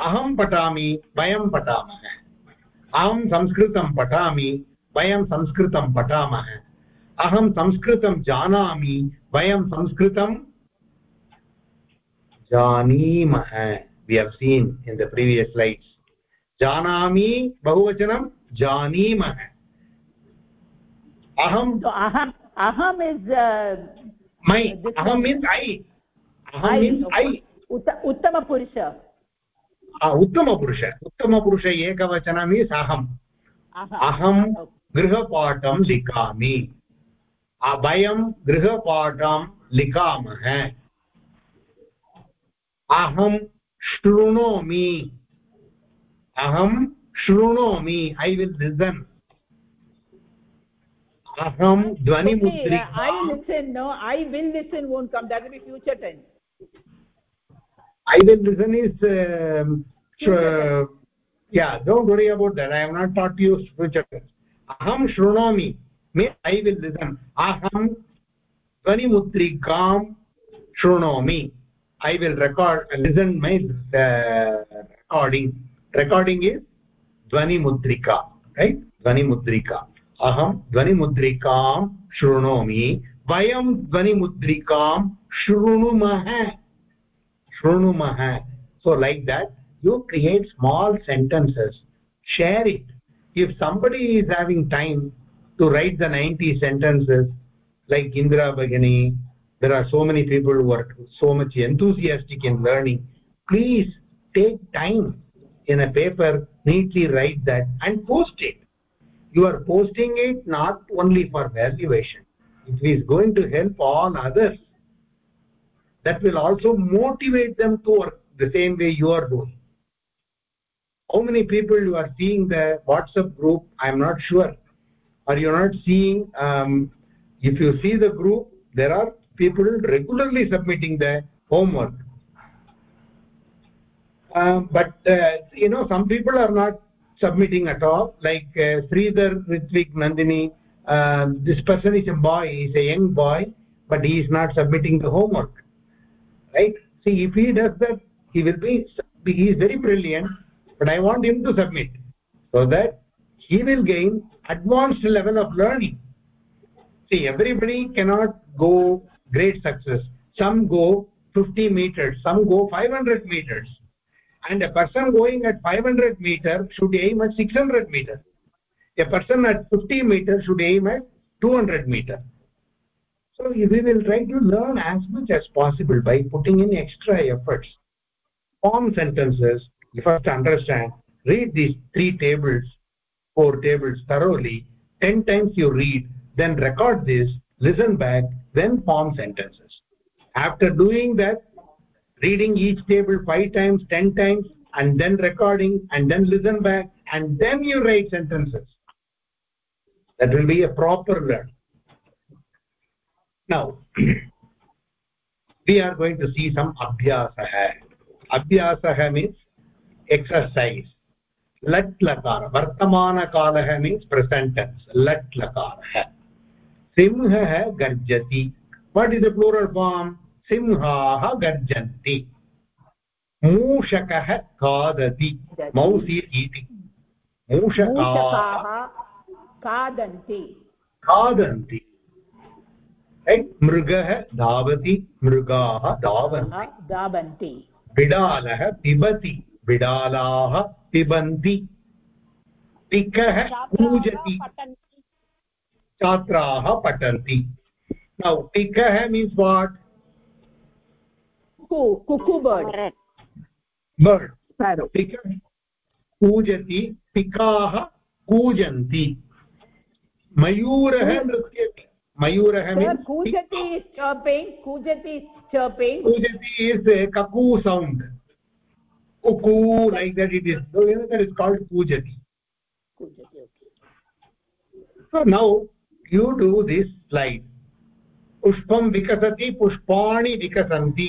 अहं पठामि, वयं पठामः। अहं संस्कृतं पठामि, वयं संस्कृतं पठामः। अहं संस्कृतं जानामि, वयं संस्कृतं जानीमः। We have seen in the previous let's जानामि, बहुवचनं जानीमः। अहं तो अहम् अहम् is uh, my aham means i. aham means i उत्तमपुरुष उत्तमपुरुष एकवचनम् इस् अहम् अहं गृहपाठं लिखामि वयं गृहपाठं लिखामः अहं शृणोमि अहं शृणोमि ऐ विल् लिसन् अहं ध्वनिमुद्रिका i listen no i will listen won't come that will be future tense i will listen is um, uh, yeah don't worry about that i have not taught you future tense aham shrunomi means i will listen aham dvanimutrikam shrunomi i will record listen my uh, recording recording is dvanimutrika right dvanimutrika aham dvanimutrikam shrunomi vayam dvanimutrikam shrunumah shrunumah so like that you create small sentences. Share it. If somebody is having time to write the 90 sentences like indra bagini there are so many people who are so much enthusiastic in learning. Please take time in a paper neatly write that and post it you are posting it not only for valuation. It is going to help all others. That will also motivate them to work the same way you are doing. How many people you are seeing the whatsapp group? I am not sure. Or you are not seeing um, if you see the group there are people regularly submitting the homework. Uh, but uh, you know some people are not submitting at all. Like uh, sridhar ritvik nandini uh, this person is a boy he is a young boy but he is not submitting the homework right? See if he does that he will be he is very brilliant but i want him to submit so that he will gain advanced level of learning. See everybody cannot go great success. Some go 50 meters some go 500 meters and a person going at 500 meter should aim at 600 meter. A person at 50 meter should aim at 200 meter. So we will try to learn as much as possible by putting in extra efforts. Form sentences you first understand. Read these three tables four tables thoroughly. 10 times you read then record this listen back then form sentences. After doing that reading each table 5 times 10 times and then recording and then listen back and then you write sentences. That will be a proper learn now we are going to see some abhyasah abhyasah means exercise. Lat lakara. Vartamana kalah means present tense. Lat lakarah simhah garjati. What is the plural form simhaah garjanti मूषकः खादति। मौसि इति मूषकाः खादन्ति। खादन्ति। मृगः धावति मृगाः धावन्ति। धावन्ति। बिडालः पिबति बिडालाः पिबन्ति। पिकः पूजति। छात्राः पठन्ति। Now पिकः means what cuckoo bird bird कूजति। टिकाः कूजन्ति। मयूरः नृत्यति। मयूरः कूजति कूजति कूजति is cuckoo sound cuckoo like that it is that is now due to this light पुष्पं विकसति पुष्पाणि विकसन्ति।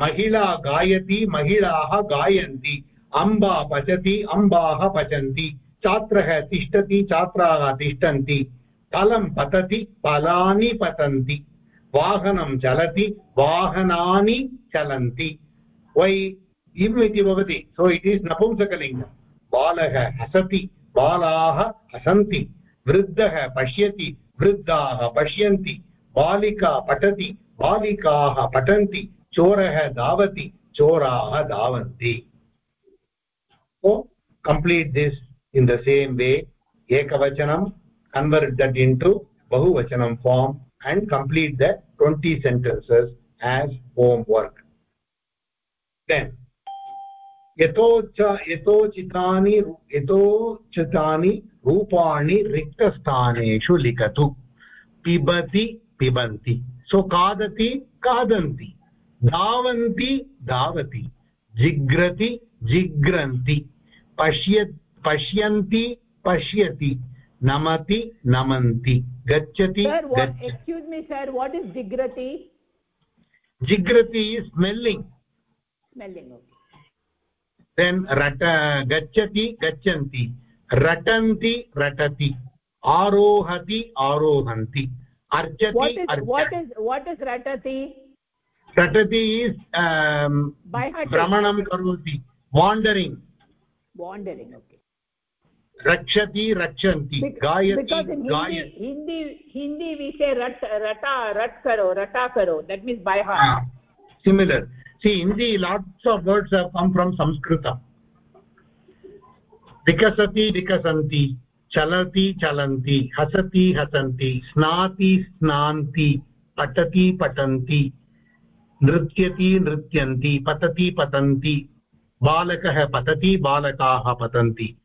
महिला गायति, महिलाः गायन्ति, अम्बा पचति, अम्बाः पचन्ति, छात्रः तिष्ठति, छात्राः तिष्ठन्ति, फलं पतति, फलानि पतन्ति, वाहनं चलति, वाहनानि चलन्ति। वै, इम् इति भवति। सो इट् इस् नपुंसकलिङ्गं बालः हसति, बालाः हसन्ति, वृद्धः पश्यति, वृद्धाः पश्यन्ति, बालिका पठति, बालिकाः पठन्ति चोरः धावति, चोराः धावन्ति। ओ complete this in the same way एकवचनं कन्वर्ट् दट् इन् टु बहुवचनं form and complete the twenty sentences as home work then यतोच यतोचितानि यतोचितानि रूपाणि रिक्तस्थानेषु लिखतु। पिबति पिबन्ति। सो खादति खादन्ति। धावन्ति धावति। जिग्रति जिग्रन्ति। पश्य पश्यन्ति पश्यति। नमति नमन्ति। गच्छति जिग्रति जिग्रति स्मेल्लिङ्ग् देन् रट गच्छति गच्छन्ति रटन्ति रटति आरोहति आरोहन्ति अर्चति अर्चति ratati is um, by भ्रमणं करोति wandering wandering okay रक्षति रक्षन्ति गायति because in गायति hindi hindi we say rat rata rat karo rata karo that means by heart ah, similar see hindi lots of words have come from sanskritam vikasati vikasanti chalati chalanti hasati hasanti snati snanti patati patanti नृत्यति नृत्यन्ति, पतति पतन्ति। बालकः पतति, बालकाः पतन्ति।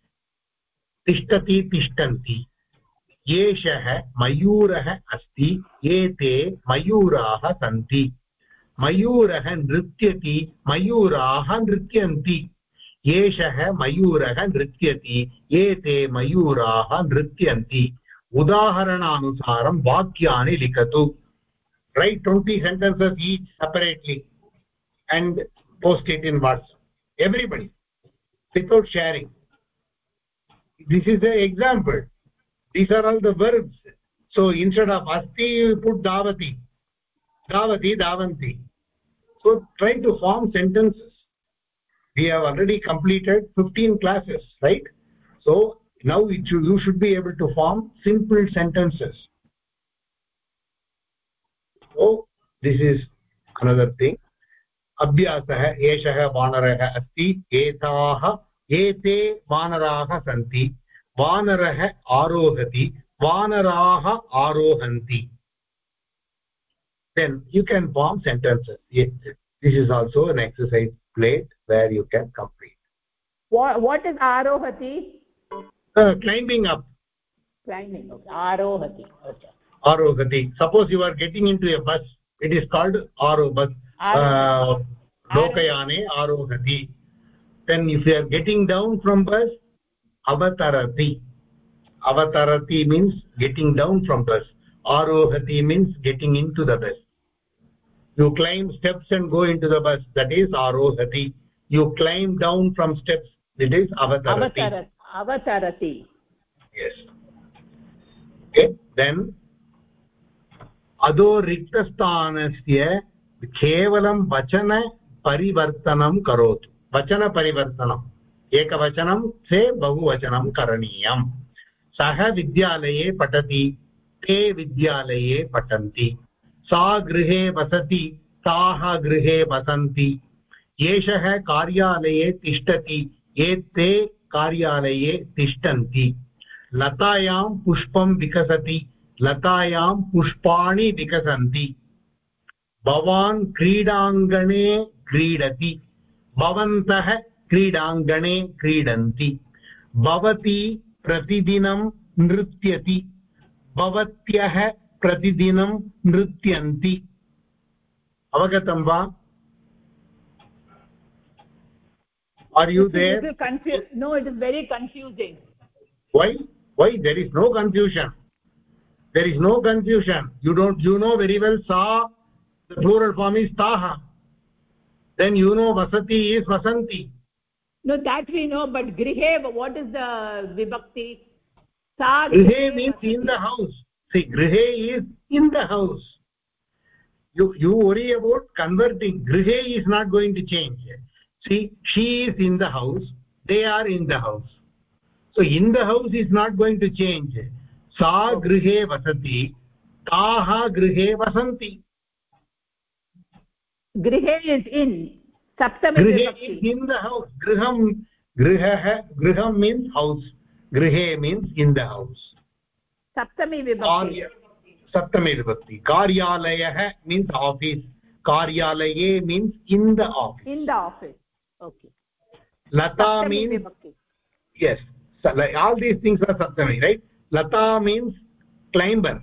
तिष्ठति तिष्ठन्ति। एषः मयूरः अस्ति एते मयूराः सन्ति। मयूरः नृत्यति, मयूराः नृत्यन्ति। एषः मयूरः नृत्यति एते मयूराः नृत्यन्ति। उदाहरणानुसारं वाक्यानि लिखतु। Write 20 sentences each separately and post it in whatsapp. Everybody without sharing. This is the example. These are all the verbs. So instead of asti you put davati. Davati davanti. So try to form sentences. We have already completed 15 classes right? So now you should be able to form simple sentences so this is another thing अभ्यासः एषः वानरः अस्ति एताः एते वानराः सन्ति वानरः आरोहति वानराः आरोहन्ति then you can form sentences this is also an exercise plate where you can complete what is आरोहति climbing up climbing आरोहति arohati suppose you are getting into a bus it is called aro bus. Uh, lokayane arohati then if you are getting down from bus avatarati. Avatarati means getting down from bus. Arohati means getting into the bus. You climb steps and go into the bus. That is arohati you climb down from steps. It is avatarati. Avatarati. Yes. Okay then अधो रिक्तस्थानस्य केवलं वचनपरिवर्तनं करोतु। वचनपरिवर्तनम् एकवचनं से बहुवचनं करणीयम्। सः विद्यालये पठति, ते विद्यालये पठन्ति। सा गृहे वसति, ताः गृहे वसन्ति। एषः कार्यालये तिष्ठति एते कार्यालये तिष्ठन्ति। लतायां पुष्पं विकसति लतायां पुष्पाणि विकसन्ति। भवान् क्रीडाङ्गणे क्रीडति भवन्तः क्रीडाङ्गणे क्रीडन्ति। भवती प्रतिदिनं नृत्यति भवत्यः प्रतिदिनं नृत्यन्ति। अवगतं वा? Are you there? no it is very confusing. Why? Why there is no confusion? There is no confusion. You don't you know very well sa the plural form is taha. Then you know vasati is vasanti. No that we know but grihe what is the vibhakti? Sa grihe means in the house. See grihe is in the house. You you worry about converting. Grihe is not going to change. See she is in the house. They are in the house. So in the house is not going to change सा गृहे वसति ताः गृहे वसन्ति। गृहे is in सप्तमी गृहे in the house गृहं गृहः गृहं मीन्स् हौस् गृहे मीन्स् इन् द हौस् सप्तमी विभक्ति। सप्तमी विभक्ति। कार्यालयः मीन्स् आफीस् कार्यालये means in the office in the office okay Lata means yes all these things are Saptami right lata means climber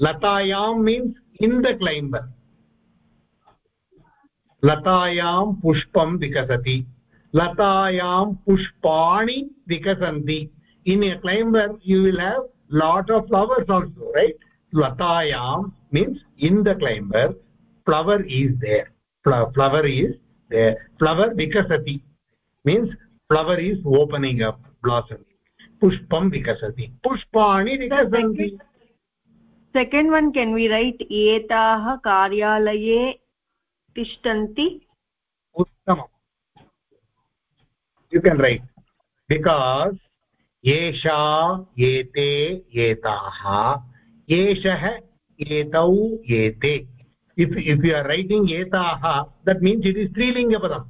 latayam means in the climber लतायां पुष्पं विकसति लतायां पुष्पाणि विकसन्ति in a climber you will have lot of flowers also right latayam means in the climber flower is there flower is there flower vikasati means flower is opening up blossoming पुष्पं विकसति। पुष्पाणि विकसन्ति। Second one can we write एताः कार्यालये तिष्ठन्ति? उत्तमम्। यु can write because एषा एते एताः एषः एतौ एते if if you are writing एताः दट् मीन्स् इट् इस् स्त्रीलिङ्गपदम्।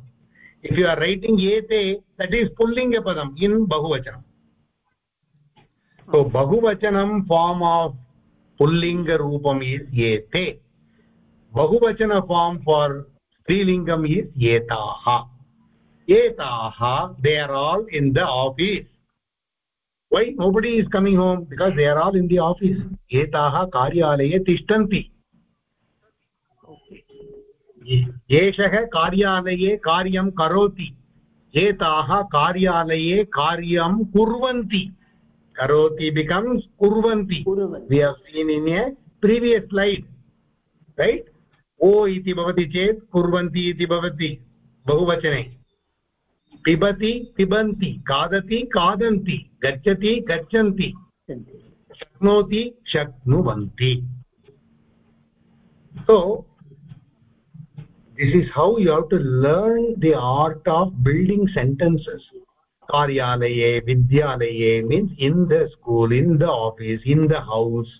इफ् यु आर् रैटिङ्ग् एते दट् इस् पुल्लिङ्गपदम् इन् बहुवचनम्। सो बहुवचनं फार्म् आफ् पुल्लिङ्गरूपम् इस् एते बहुवचन फार्म् फार् स्त्रीलिङ्गम् इस् एताः एताः they are all in the office why nobody is coming home because they are all in the office एताः कार्यालये तिष्ठन्ति एषः कार्यालये कार्यं करोति एताः कार्यालये कार्यं कुर्वन्ति करोति बिकम्स् कुर्वन्ति। We have seen in a previous slide right ओ इति भवति चेत् कुर्वन्ति इति भवति बहुवचने। पिबति पिबन्ति खादति खादन्ति गच्छति गच्छन्ति। शक्नोति शक्नुवन्ति। So this is how you have to learn the art of building sentences. Karyalaye vidyalaye means in the school in the office in the house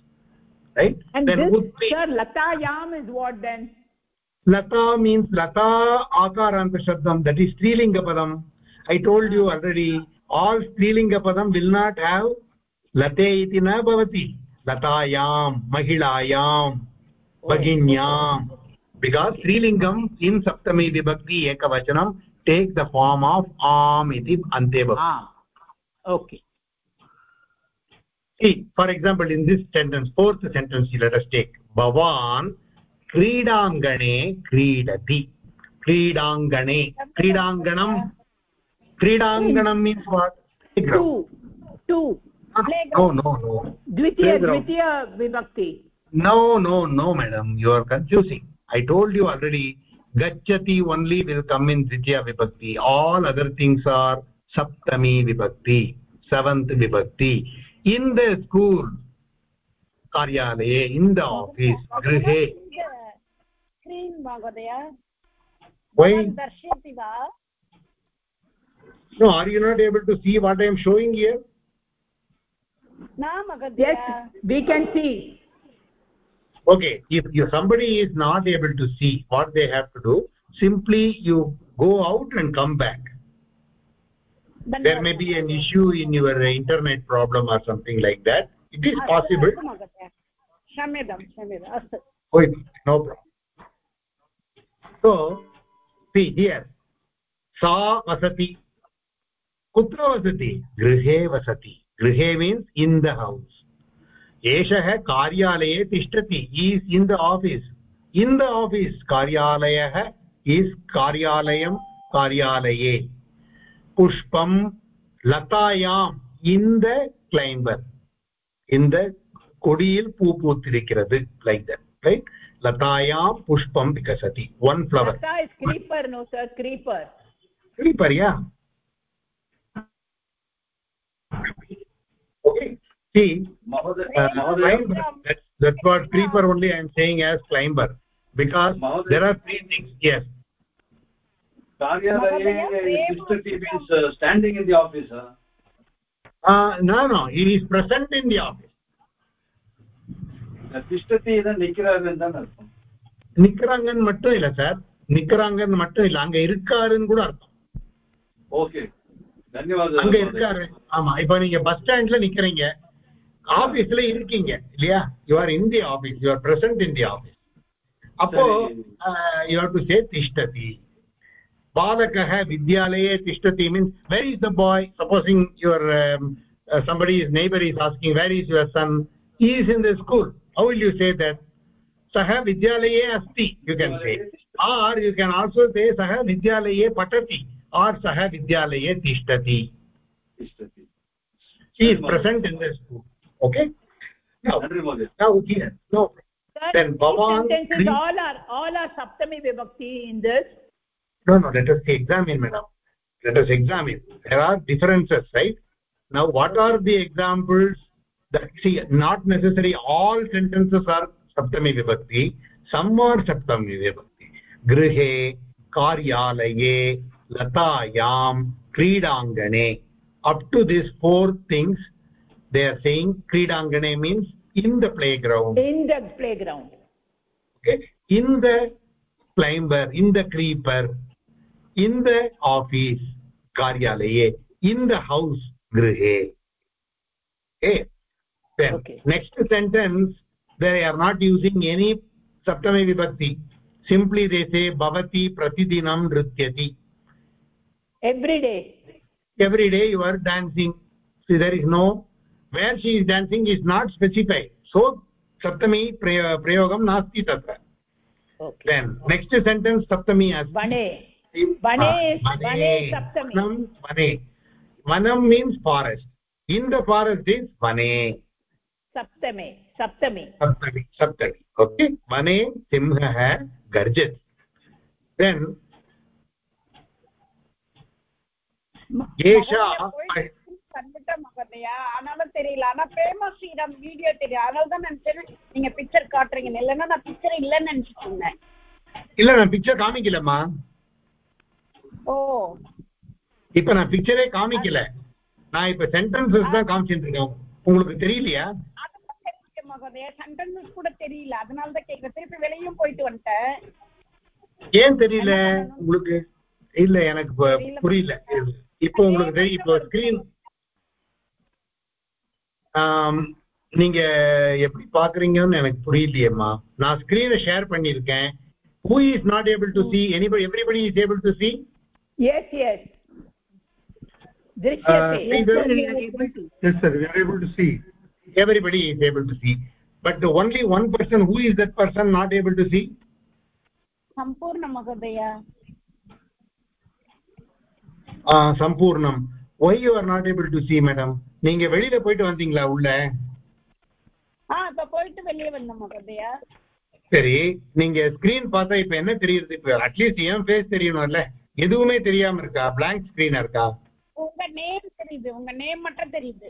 right? And then this sir latayam is what then? Lata means lata akaranta shabdam that is strilinga padam. I told you already all strilinga padam will not have late iti na bhavati. Latayam mahilayam bhaginyam. Because strilingam in saptami vibhakti ekavachanam take the form of am iti ante bhavati ah okay see for example in this sentence fourth sentence let us take bhavan क्रीडाङ्गणे क्रीडति क्रीडाङ्गणे क्रीडाङ्गणं क्रीडाङ्गणं means what two two no no no द्वितीय Playground. द्वितीय विभक्ति no no no madam you are confusing i told you already gachati only will come in dvitiya vibhakti all other things are saptami vibhakti seventh vibhakti in the school karyalaye in the office grihe screen महोदय why वा no are you not able to see what i am showing here न महोदय yes we can see okay if you somebody is not able to see what they have to do simply you go out and come back there may be an issue in your uh, internet problem or something like that it is possible अस्तु महोदय क्षम्यतां क्षम्यताम् अस्तु wait no problem so see here sa vasati kutra vasati grihe vasati grihe means in the house एषः कार्यालये तिष्ठति is in the office in the office कार्यालयः is कार्यालयं कार्यालये पुष्पं लतायाम् in the climber in the கொடியில் பூ பூத்திருக்கிறது like that right लतायां पुष्पं विकसति one flower lata is creeper no sir creeper creeper yeah okay see uh, climber, that's, that's what creeper only i am saying as climber because Mahodaya. there are three things yes karyalaye tištati means uh, standing in the office huh? uh no no he is present in the office tištati ida nikkirangan dhan artham nikkirangan mattum illa sir nikkirangan mattum illa anga irukkarun kuda artham okay தன்யவாதம் அங்க இருக்காரு ஆமா இப்போ நீங்க bus ஸ்டாண்ட்ல நிக்கிறீங்க ஆபீஸ்ல இருக்கீங்க இல்லையா you are in the office you are present in the office அப்போ யூ ஹவ் டு சே திஷ்டதி பாலகः வித்யாலயே திஷ்டதி means where is the boy supposing your somebody is neighbor is asking where is your son he is in the school how will you say that saha vidyalaye asti you can say or you can also say saha vidyalaye patati or saha vidyalaye tishtati tishtati she is present in the school okay now now here no Sir, then bhavan sentences three, all are all are saptami vibhakti in this no no let us examine madam let us examine there are differences right now what are the examples that see not necessary all sentences are saptami vibhakti some are saptami vibhakti grihe karyalaye latayam kridangane up to this four things they are saying kridangane means in the playground. In the playground. Okay. In the climber in the creeper in the office karyalaye in the house grihe. Okay. Then Okay. next sentence they are not using any saptami vibhakti. Simply they say bhavati pratidinam nrityati every day. Every day you are dancing. See there is no where she is dancing is not specify so सप्तमी प्रय प्रयोगं नास्ति तत्र next sentence सप्तमी अस्ति वनं means forest in the forest is वने सप्तमे सप्तमे सप्तमी सप्तमी ओके वने सिंहः गर्जति देन् एषा வந்துட்டேன் மகதையா ஆனாலும் தெரியல. ஆனா ஃபேமஸ் ஸ்ரீராம் வீடியோ தெரியும். அதனால தான் நினைச்சேன் நீங்க பிக்சர் காட்டுறீங்க இல்லைன்னா நான் பிக்சர் இல்லைன்னு நினைச்சிட்டு இருந்தேன். இல்ல நான் பிக்சர் காமிக்கலம்மா. ஓ. இப்ப நான் பிக்சரே காமிக்கல. நான் இப்ப சென்டென்சஸ் தான் காமிச்சிட்டு இருக்கேன். உங்களுக்கு தெரியலையா? சென்டென்சஸ் கூட தெரியல. அதனால தான் கேட்குறேன் திருப்பி வெளியும் போயிட்டு வந்துட்டேன். ஏன் தெரியல? உங்களுக்கு இல்ல எனக்கு புரியல. இப்போ உங்களுக்கு தெரியும் இப்போ ஸ்கிரீன் நீங்க எப்படி பாக்குறீங்கன்னு எனக்கு புரியலையேம்மா நான் ஸ்கிரீனை ஷேர் பண்ணியிருக்கேன் who is not able to see anybody everybody is able to see yes yes everybody is able to see but the only one person who is that person not able to see sampurna mahodaya ah sampurnam why you are not able to see madam நீங்க வெளியில போயிட்டு வந்தீங்களா உள்ள? ஆ இப்ப போயிட்டு வெளியே வந்த மகோதயா சரி நீங்க ஸ்கிரீன் பார்த்தா இப்ப என்ன தெரியுது? இப்ப அட்லீஸ்ட் என் ஃபேஸ் தெரியணும்ல. எதுவுமே தெரியாம இருக்கா? blank ஸ்கிரீனா இருக்கா? உங்க நேம் தெரியுது. உங்க நேம் மட்டும் தெரியுது.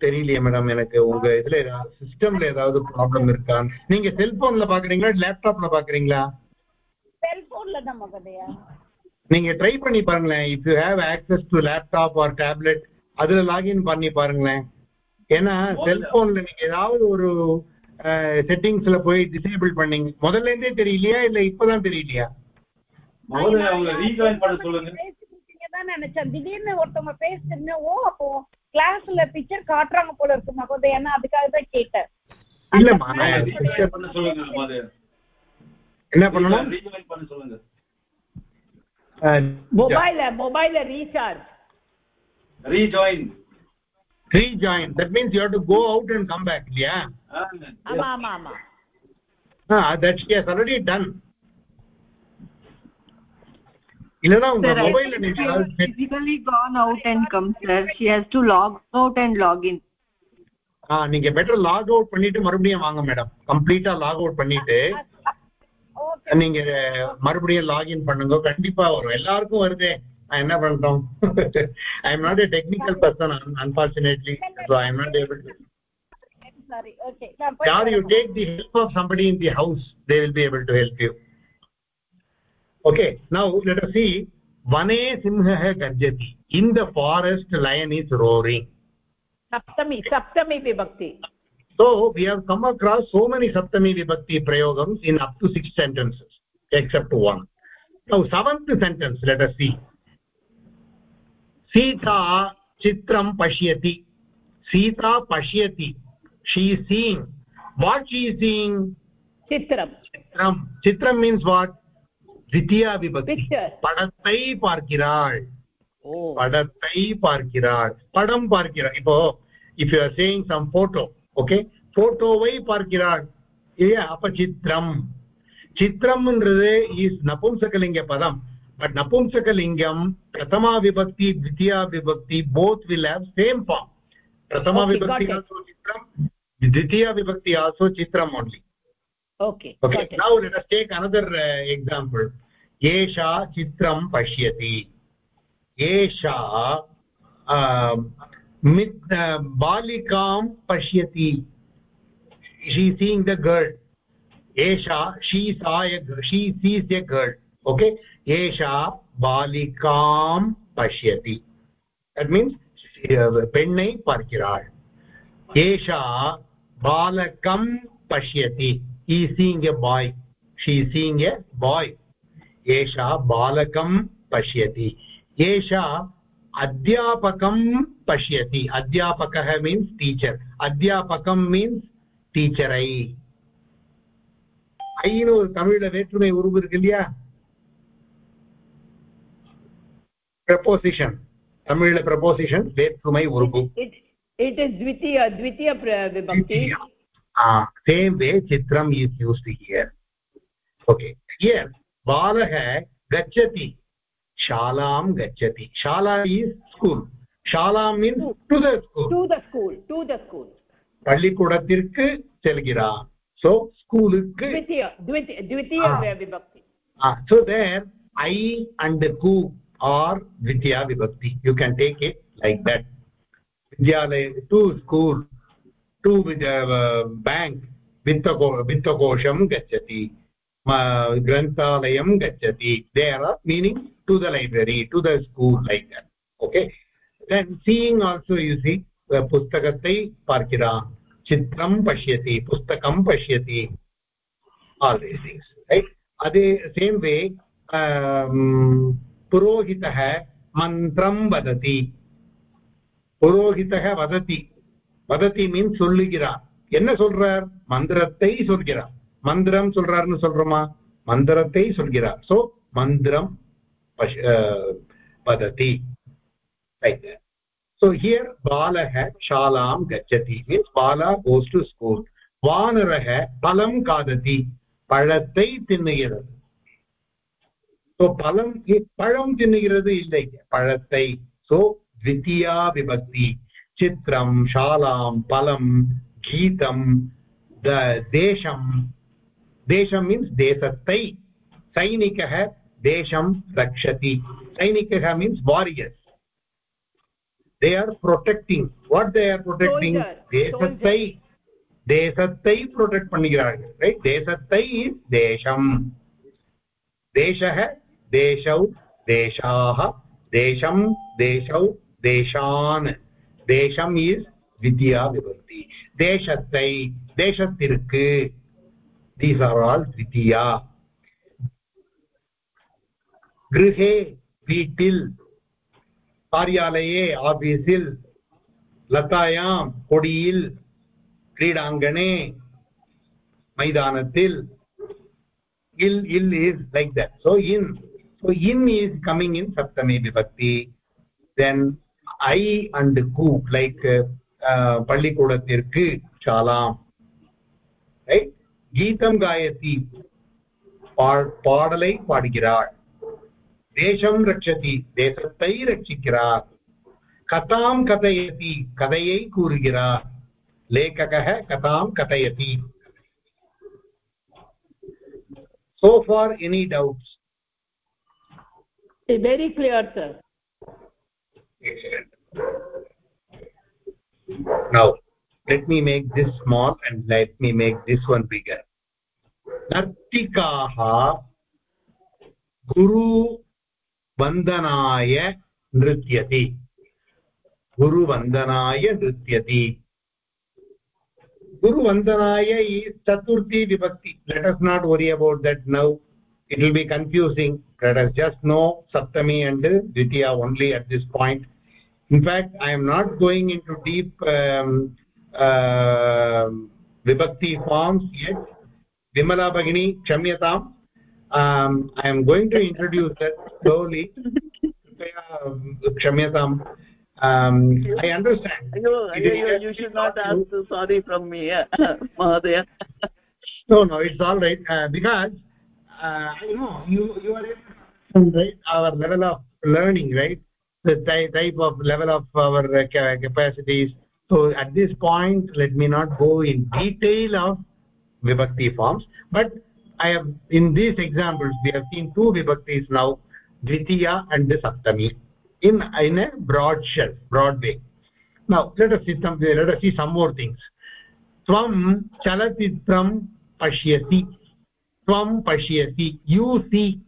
தெரியலையே மேடம் எனக்கு. உங்க இதுல சிஸ்டம்ல ஏதாவது ப்ராப்ளம் இருக்கா? நீங்க செல்போன்ல பாக்குறீங்களா? லேப்டாப்ல பாக்குறீங்களா? செல்போன்ல தான் மகோதயா நீங்க ட்ரை பண்ணி பாருங்களேன். If you have access to laptop or tablet அதுல லாகின் பண்ணி பாருங்களேன். ஏன்னா செல்போன்ல நீங்க ஏதாவது ஒரு செட்டிங்ஸ்ல போய் டிசேபிள் பண்ணீங்க. முதல்ல இருந்தே தெரியலையா? இல்ல இப்பதான் தெரியலையா? முதல்ல அவங்க ரீஜாயின் பண்ண சொல்லுங்க. பேசிட்டு தான் நினைச்சேன். திடீர்னு ஒருத்தவங்க பேசிட்டு ஓ அப்போ கிளாஸ்ல பிக்சர் காட்டுறாங்க போல இருக்கு மகோதயா. அதுக்காக தான் கேட்டேன். இல்லம்மா என்ன பண்ணணும்? ரீஜாயின் பண்ண சொல்லுங்க. mobile mobile recharge rejoin rejoin that means you have to go out and come back இல்லையா ஆமா ஆமா ஆமா ah that she has already done இல்லனா உங்க Sir, I மொபைல்ல think நீங்க she has ஏதாவது set- physically gone out and come, sir. She has to log out and log in. ஆ நீங்க பெட்டர் லாக் அவுட் பண்ணிட்டு மறுபடியும் வாங்க மேடம் கம்ப்ளீட்டா லாக் அவுட் பண்ணிட்டு நீங்க மறுபடியும் லாகின் பண்ணுங்க கண்டிப்பா வரும் எல்லாருக்கும் வருது என்ன பண்றோம் I am not a technical person unfortunately so I am not able to sorry okay yeah you take the help of somebody in the house they will be able to help you okay now let us see vane simhah garjati in the forest lion is roaring saptami saptami vibhakti so we have come across so many saptami vibhakti prayogams in up to six sentences except one now seventh sentence let us see sita chitram pashyati sita pashyati she is seeing what she is seeing chitram chitram chitram means what ditiya vibhakti padatai parkiral padatai padathai parkiral padam parkiral ipo if you are seeing some photo okay photo why पार्किरार् अपचित्रम् चित्रम् is नपुंसकलिङ्ग पदम् प्रथमा विभक्ति द्वितीय विभक्ति बोत् will have विभक्ति आसो चित्रम् example चित्रम पश्य बालिका पश्य she is seeing the girl esha she saw a she sees a girl okay esha balikam pashyati that means pennai parkiral esha balakam pashyati he is seeing a boy she is seeing a boy esha balakam pashyati esha अध्यापकं पश्यति अध्यापकः means teacher अध्यापकं means டீச்சரை ஐன்னு ஒரு தமிழ்ல வேற்றுமை உருவு இருக்கு இல்லையா பிரப்போசிஷன் தமிழ்ல பிரப்போசிஷன் வேற்றுமை உருவு it it is dvitiya dvitiya pra- vibhakti Ah, same way chitram is used here okay here balah gachati shalam gachati shala is school shala means to the school to the school to the school பள்ளிக்கூடத்திற்கு செல்கிறான் so ஸ்கூலுக்கு dvitiya dvitiya dvitiya Ah. vibhakti ah, so there i and ku are vidya vibhakti you can take it like that vidyalaya to school to uh, bank vittako vittakosham gacchati granthalayam gacchati there are meaning to the library to the school like that okay then seeing also you see पुस्तकத்தை பார்க்கிறான் சித்திரம் பசியதி புஸ்தகம் பசியதி all these things right அதே same way पुरोहितः मन्त्रं वदति पुरोहितः वदति वदति मीन् சொல்லுகிறார் என்ன சொல்றார் மந்திரத்தை சொல்கிறார் மந்திரம் சொல்றாருன்னு சொல்றோமா மந்திரத்தை சொல்கிறார் சோ மந்திரம் வததி right so here balah shalam gachati means bala goes to school vanarah palam kadati பழத்தை தின்னுகிறது so பழம் பழம் தின்னுகிறது இல்லை பழத்தை so द्वितीया विभक्ति चित्रं शालां फलं गीतं देशं देशं मीन्स् देशस्थै सैनिकः देशं रक्षति सैनिकः means warriors they are protecting what they are protecting desatai desatai protect pannikirangal right desatai is desham deshah deshau deshaah desham deshau deshaan desham is vidya vibhakti desatai deshathirku these are all vidya grihe veetil कार्यालये आफीसिल् लतायां कोडियिल् क्रीडाङ्गणे मैदानतिल् ill ill is like that so in so in is coming in saptami vibhakti then i and ku like பள்ளிக்கூடத்திற்கு சாலாம் right கீதம் காயத்தி பாடலை பாடுகிறாள் देशं रक्षति देशத்தை रक्षिக்கிறார் கதாம் கதையதி கதையை கூறுகிறார் लेखकः கதாம் கதையதி so far any doubts very clear sir excellent now let me make this small and let me make this one bigger nartikaah guru वंदनाय नृत्य गुरुवन्दनाय नृत्य गुरुवन्दनाय चतुर्थी विभक्ति let us not worry about that now it will be confusing let us just know Saptami and Dwitiya only at this point in fact I am not going into deep विभक्ति forms Vimla भगिनी क्षम्यता um, i am going to introduce that slowly. Kshamyatam um, i understand. You, you, you, you should not ask sorry from me mahadaya no no it's all right uh, because uh, i know you you are right our level of learning right? The type of level of our uh, capacities. So at this point let me not go in detail of vibhakti forms but i have in these examples we have seen two vibhaktis now dvitiya and the saptami in in a broad shell broad way. Now let us see some let us see some more things. Tvam chalatitram pashyasi tvam pashyasi you see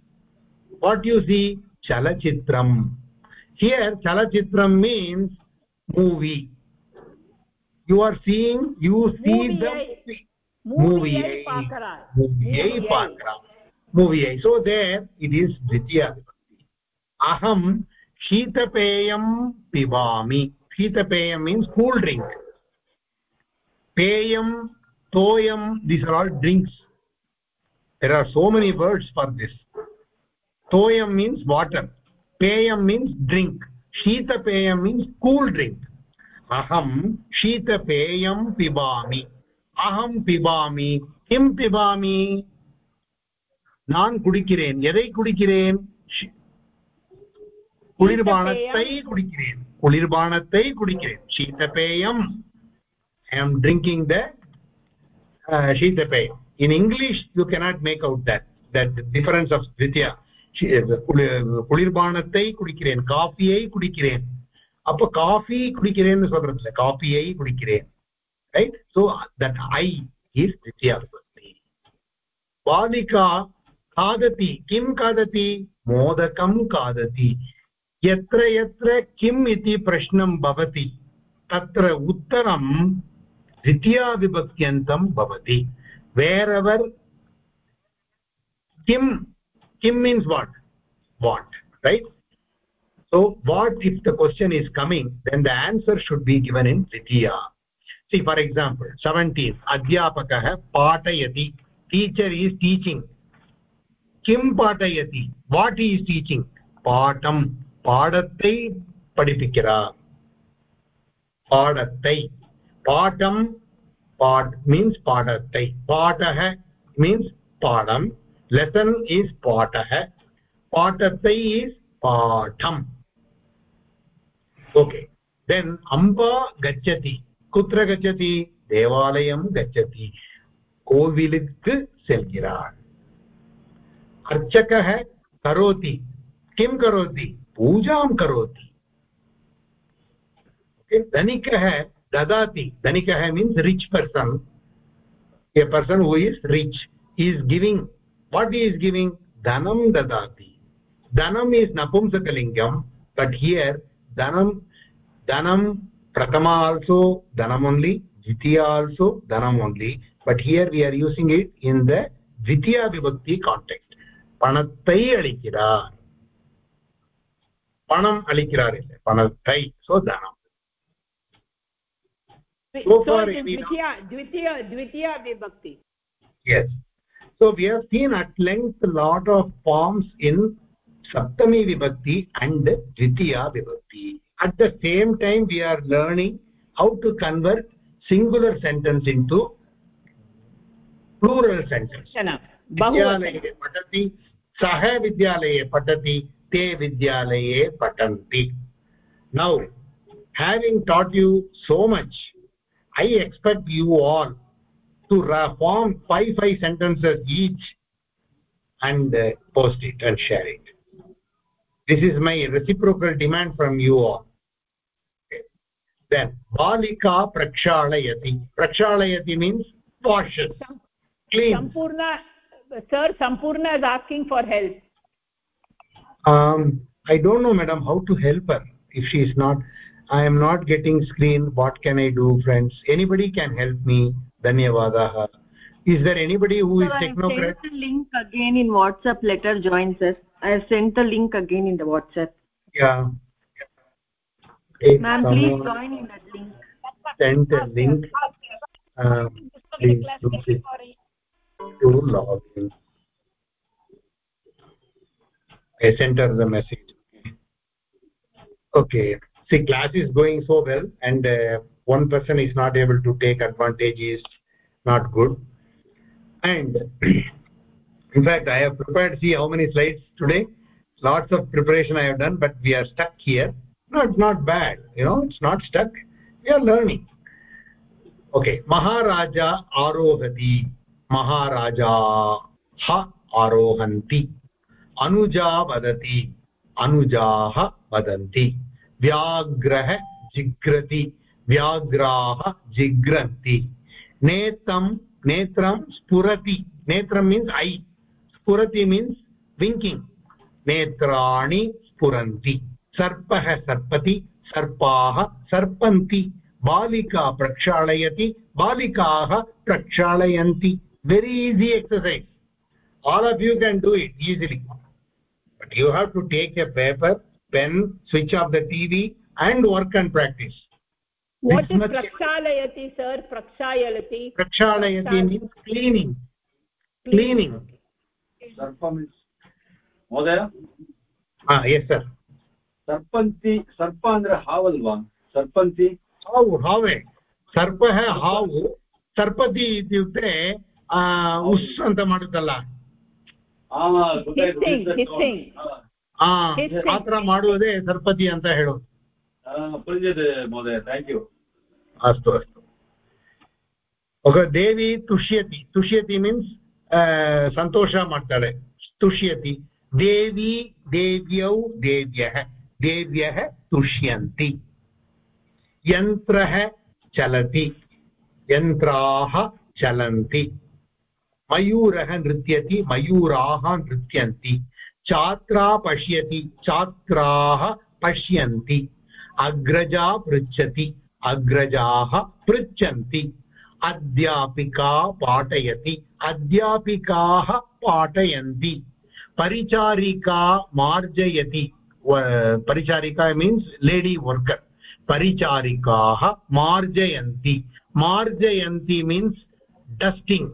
what you see? Chalachitram here chalachitram means movie. You are seeing you see the मूवियै so they it is द्वितीया विभक्ति अहं शीतपेयं पिबामि शीतपेयं means cool drink पेयं तोयं these are all drinks there are so many words for this तोयं means water पेयं means drink शीतपेयं मीन्स् कूल् ड्रिङ्क् अहं शीतपेयं पिबामि aham pibami kim pibami நான் குடிக்கிறேன். எதை குடிக்கிறேன்? குளிர்பானத்தை குடிக்கிறேன். குளிர்பானத்தை குடிக்கிறேன். சீதபேயம் ஐ am drinking the uh, shitapayam in english you cannot make out that that difference of dvitiya குளி- குளிர்பானத்தை குடிக்கிறேன். காஃபியை குடிக்கிறேன். அப்ப காஃபி குடிக்கிறேன்னு சொல்றது இல்ல காஃபியை குடிக்கிறேன். Right so that i is द्वितीया विभक्ति बालिका खादति किं खादति मोदकं खादति यत्र यत्र किम् इति प्रश्नं भवति तत्र उत्तरं द्वितीयाविभक्त्यन्तं भवति where kim kim means what what right so what if the question is coming then the answer should be given in dvitiya see for example seventeen अध्यापकः पाठयति टीचर् ईस् टीचिङ्ग् किं पाठयति वाट् ईस् टीचिङ्ग् पाठं पाठते पठिपिकिरा पाठते पाठं पाठ means पाठते पाठः means पाठं lesson is पाठः पाठते इस् पाठम् ओके देन् अम्बा गच्छति कुत्र गच्छति देवालयं गच्छति कोविलुक् सेल्गिरान् अर्चकः करोति किं करोति पूजां करोति धनिकः ददाति धनिकः means rich person a person who is rich is giving what is giving धनं ददाति धनम् इस् नपुंसकलिङ्गं बट् हियर् धनं धनं prathama also dhanam only dvitiya also dhanam only but here we are using it in the dvitiya vibhakti context பணத்தை அளிக்கிறார் பணம் அளிக்கிறார் இல்லை பணத்தை so dhanam So So it far, is we know- Dvitiya, Dvitiya, Dvitiya Vibhakti. yes so we have seen at length a lot of forms in saptami vibhakti and dvitiya vibhakti at the same time we are learning how to convert singular sentence into plural sentence Shana. विद्यालये पठति सः विद्यालये पठति ते विद्यालये पठन्ति now having taught you so much i expect you all to ra- form five five sentences each and uh, post it and share it this is my reciprocal demand from you all okay. then balika prakshalayati prakshalayati means washes cleans Sampurna, sir, Sampurna is asking for help. um i don't know madam how to help her if she is not i am not getting screen what can i do friends anybody can help me dhanyavadah is there anybody who is Sir, I technocrat sent the link again in WhatsApp. Letter join, sir. I have sent the link again in the WhatsApp. yeah If Ma'am, please join in that link. sent a link uh, please do to log in. I sent her the message okay see class is going so well and uh, one person is not able to take advantage is not good. And in fact i have prepared see how many slides today? Lots of preparation i have done but we are stuck here no it's not bad you know it's not stuck we are learning okay maharaja arohati maharaja ha arohanti anuja vadati अनुजाः वदन्ति व्याघ्रः जिघ्रति व्याघ्राः जिघ्रन्ति नेत्रं नेत्रं स्फुरति नेत्रं means I स्फुरति means विङ्किङ्ग् नेत्राणि स्फुरन्ति सर्पः सर्पति सर्पा सर्पति बालिका प्रक्षालयति बालिका प्रक्षालयन्ति very easy exercise all of you can do it easily but you have to take a paper pen switch off the TV and work and practice प्रक्षालयति sir cleaning cleaning महोदय सर्पन्ति सर्प ಅಂದ್ರೆ ಹಾವಲ್ವಾ ಸರ್ಪಂತಿ ಹಾವು ಹಾವೇ ಸರ್ಪಃ ಹಾವು ಸರ್ಪತಿ ಇತ್ಯುಕ್ತೆ ಆ ಉಸ್ ಅಂತ ಮಾಡುತ್ತಲ್ಲ ಆ ಗೊತ್ತಾಯ್ತು Hissing, hissing. ಆ Hissing. ಆತರ ಮಾಡುವುದೇ ಸರ್ಪತಿ ಅಂತ ಹೇಳೋದು ಪುಳಿಂಜದೆ ಮಹೋದಯ ಥ್ಯಾಂಕ್ ಯು अस्तु अस्तु ಓಕೆ ದೇವಿ ತುಷ್ಯತಿ ತುಷ್ಯತಿ ಮೀನ್ಸ್ ಸಂತೋಷ ಮಾಡ್ತಾಳೆ ತುಷ್ಯತಿ देवी देव्यौ देव्यः देव्यः तुष्यन्ति। यन्त्रः चलति। यन्त्राः चलन्ति। मयूरः नृत्यति, मयूराः नृत्यन्ति। छात्रा पश्यति, छात्राः पश्यन्ति। अग्रजा पृच्छति, अग्रजाः पृच्छन्ति। अध्यापिका पाठयति, अध्यापिकाः पाठयन्ति। परिचारिका मार्जयति paricharika means lady worker. Paricharikaah marjayanti. Marjayanti means dusting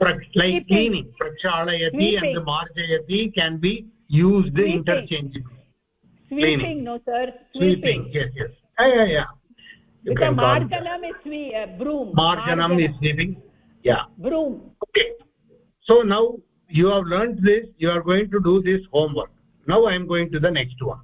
like cleaning. Prakshalayati and marjayati can be used interchangeably. Sweeping no sir. Sweeping. yes yes. Yeah yeah, yeah. because marjanam is swe uh, is sweeping. Yeah. Broom. Okay. So now you have learned this. You are going to do this homework. Now i am going to the next one.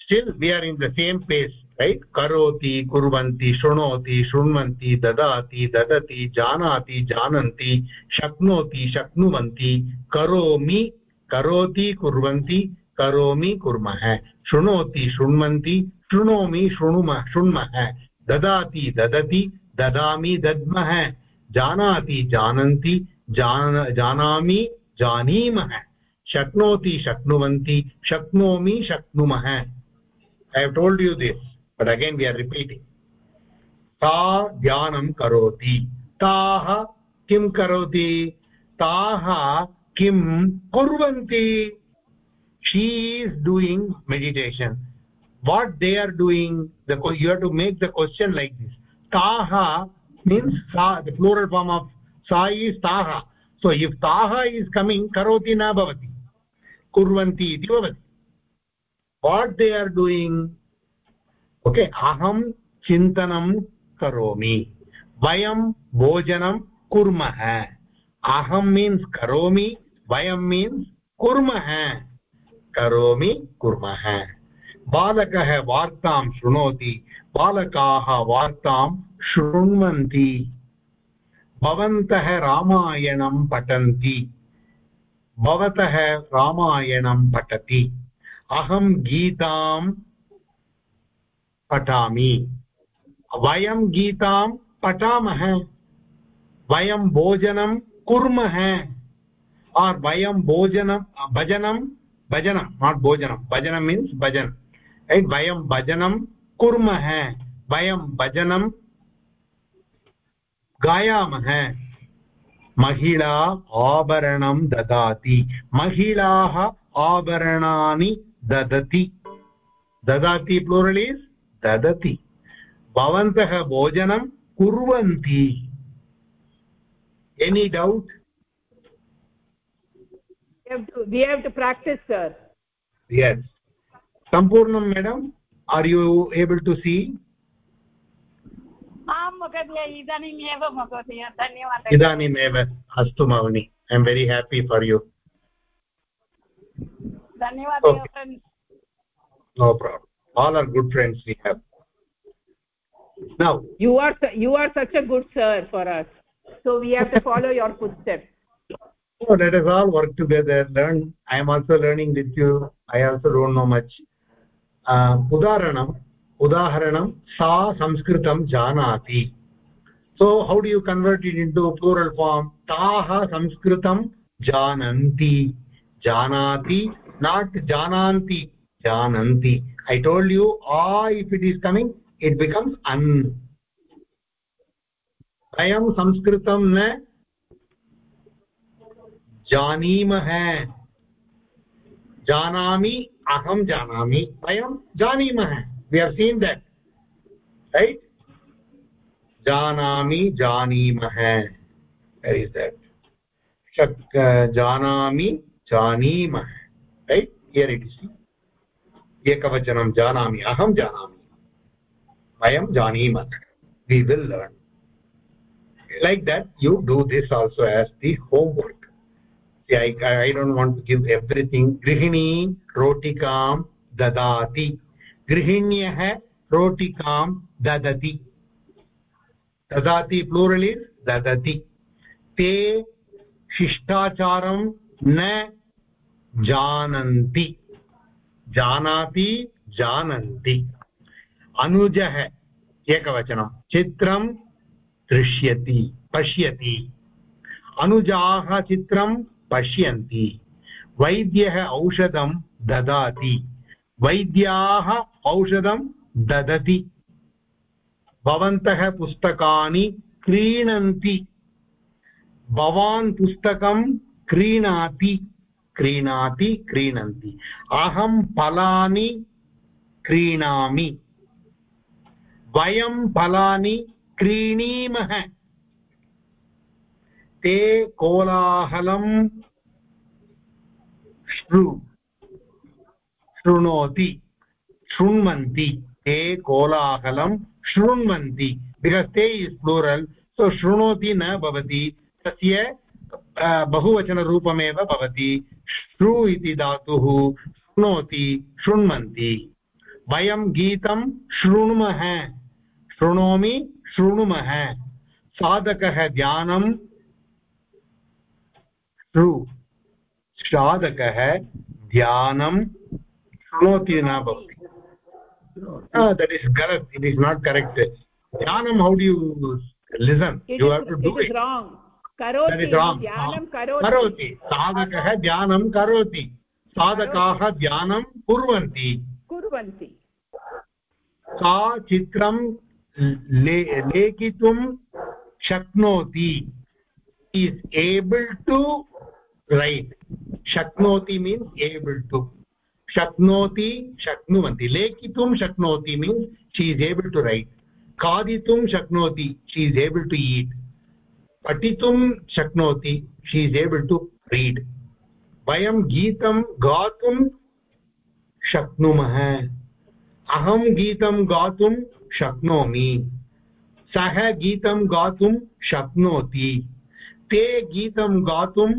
Still, we are in the same pace right करोति कुर्वन्ति शृणोति शृण्वन्ति ददाति ददति जानाति जानन्ति शक्नोति शक्नुवन्ति करोमि करोति कुर्वन्ति करोमि कुर्मः शृणोति शृण्वन्ति शृणोमि शृणुमः शृण्मः ददाति ददति ददामि दद्मः जानाति जानन्ति जानामि जानीमः शक्नोति शक्नुवन्ति शक्नोमि शक्नुमः I have told you this but again we are repeating सा ध्यानं करोति ताः किं करोति ताः किं कुर्वन्ति she is doing meditation what they are doing the you have to make the question like this taha means sa the plural form of sa is taha so if taha is coming karoti na bhavati kurvanti iti bhavati what they are doing? Okay अहं चिन्तनं करोमि। वयं भोजनं कुर्मः। अहं means करोमि, वयं means कुर्मः। करोमि, कुर्मः। बालकः वार्तां शृणोति, बालकाः वार्तां शृण्वन्ति। भवन्तः रामायणं पठन्ति। भवतः रामायणं पठति। अहं गीतां पठामि। वयं गीतां पठामः। वयं भोजनं कुर्मः। आर् वयं भोजनं, भजनं भजनं नाट् भोजनं, भजनं मीन्स् भजन्। वयं भजनं कुर्मः। वयं भजनं गायामः। महिला आभरण ददा महिलाः आभरणानि ददती। ददा प्लोरलीस् ददति। भवन्तः भोजनं कुर्वन्ति। एनी डौट् सम्पूर्णं madam are you able to see महोदय इदानीमेव महोदय धन्यवादः इदानीमेव अस्तु भगिनि I am very happy for you धन्यवादः no problem all are good friends we have now you are you are such a good sir for us so we have to follow your footsteps so let us all work together learn i am also learning with you i also don't know much uh, udaharanam उदाहरणं सा संस्कृतं जानाति. So how do you convert it into plural form ताः संस्कृतं जानन्ति. जानाति not जानान्ति, जानन्ति. I told you ah if it is coming it becomes अन् वयं संस्कृतं न जानीमः. जानामि, अहं जानामि वयं जानीमः. We have seen that right जानामि जानीमः इस् देट् शक् जानामि जानीमः रैट् हियर् इट् इस् एकवचनं जानामि अहं जानामि वयं जानीमः we will learn like that you do this also as the homework see i i don't want to give everything grihini rotikam dadati grihinyah rotikam dadati dadati plural is dadati te शिष्टाचारं न जानन्ति। जानाति, जानन्ति। अनुजः एकवचनं, चित्रं दृश्यति, पश्यति। अनुजाः चित्रं पश्यन्ति। वैद्यः औषधं ददाति। वैद्याः औषधं ददति। भवन्तः पुस्तकानि क्रीणन्ति। भवान् पुस्तकं क्रीणाति क्रीणाति, क्रीणन्ति। अहं फलानि क्रीणामि। वयं फलानि क्रीणीमः। ते कोलाहलं शृणोति। शृण्वन्ति ते कोलाहलं शृण्वन्ति बिकास् ते इस् प्लूरल्, सो शृणोति न भवति, तस्य बहुवचनरूपमेव भवति। श्रु इति धातुः शृणोति, शृण्वन्ति। वयं गीतं शृणुमः, शृणोमि, शृणुमः। साधकः ध्यानं शृ। साधकः ध्यानं शृणोति न भवति। That is correct it is not correct ध्यानं how do you listen you have to do it करोति साधकः ध्यानं करोति साधकाः ध्यानं कुर्वन्ति कुर्वन्ति सा चित्रं लेखितुं शक्नोति is able to write. Shaknoti means able to. Shaknoti shaknuvanti lekitum shaknoti means she is able to write khaditum shaknoti she is able to eat patitum shaknoti she is able to read vayam geetam gatum शक्नुमः अहं गीतं गातुं शक्नोमि सः गीतं गातुं शक्नोति ते गीतं गातुं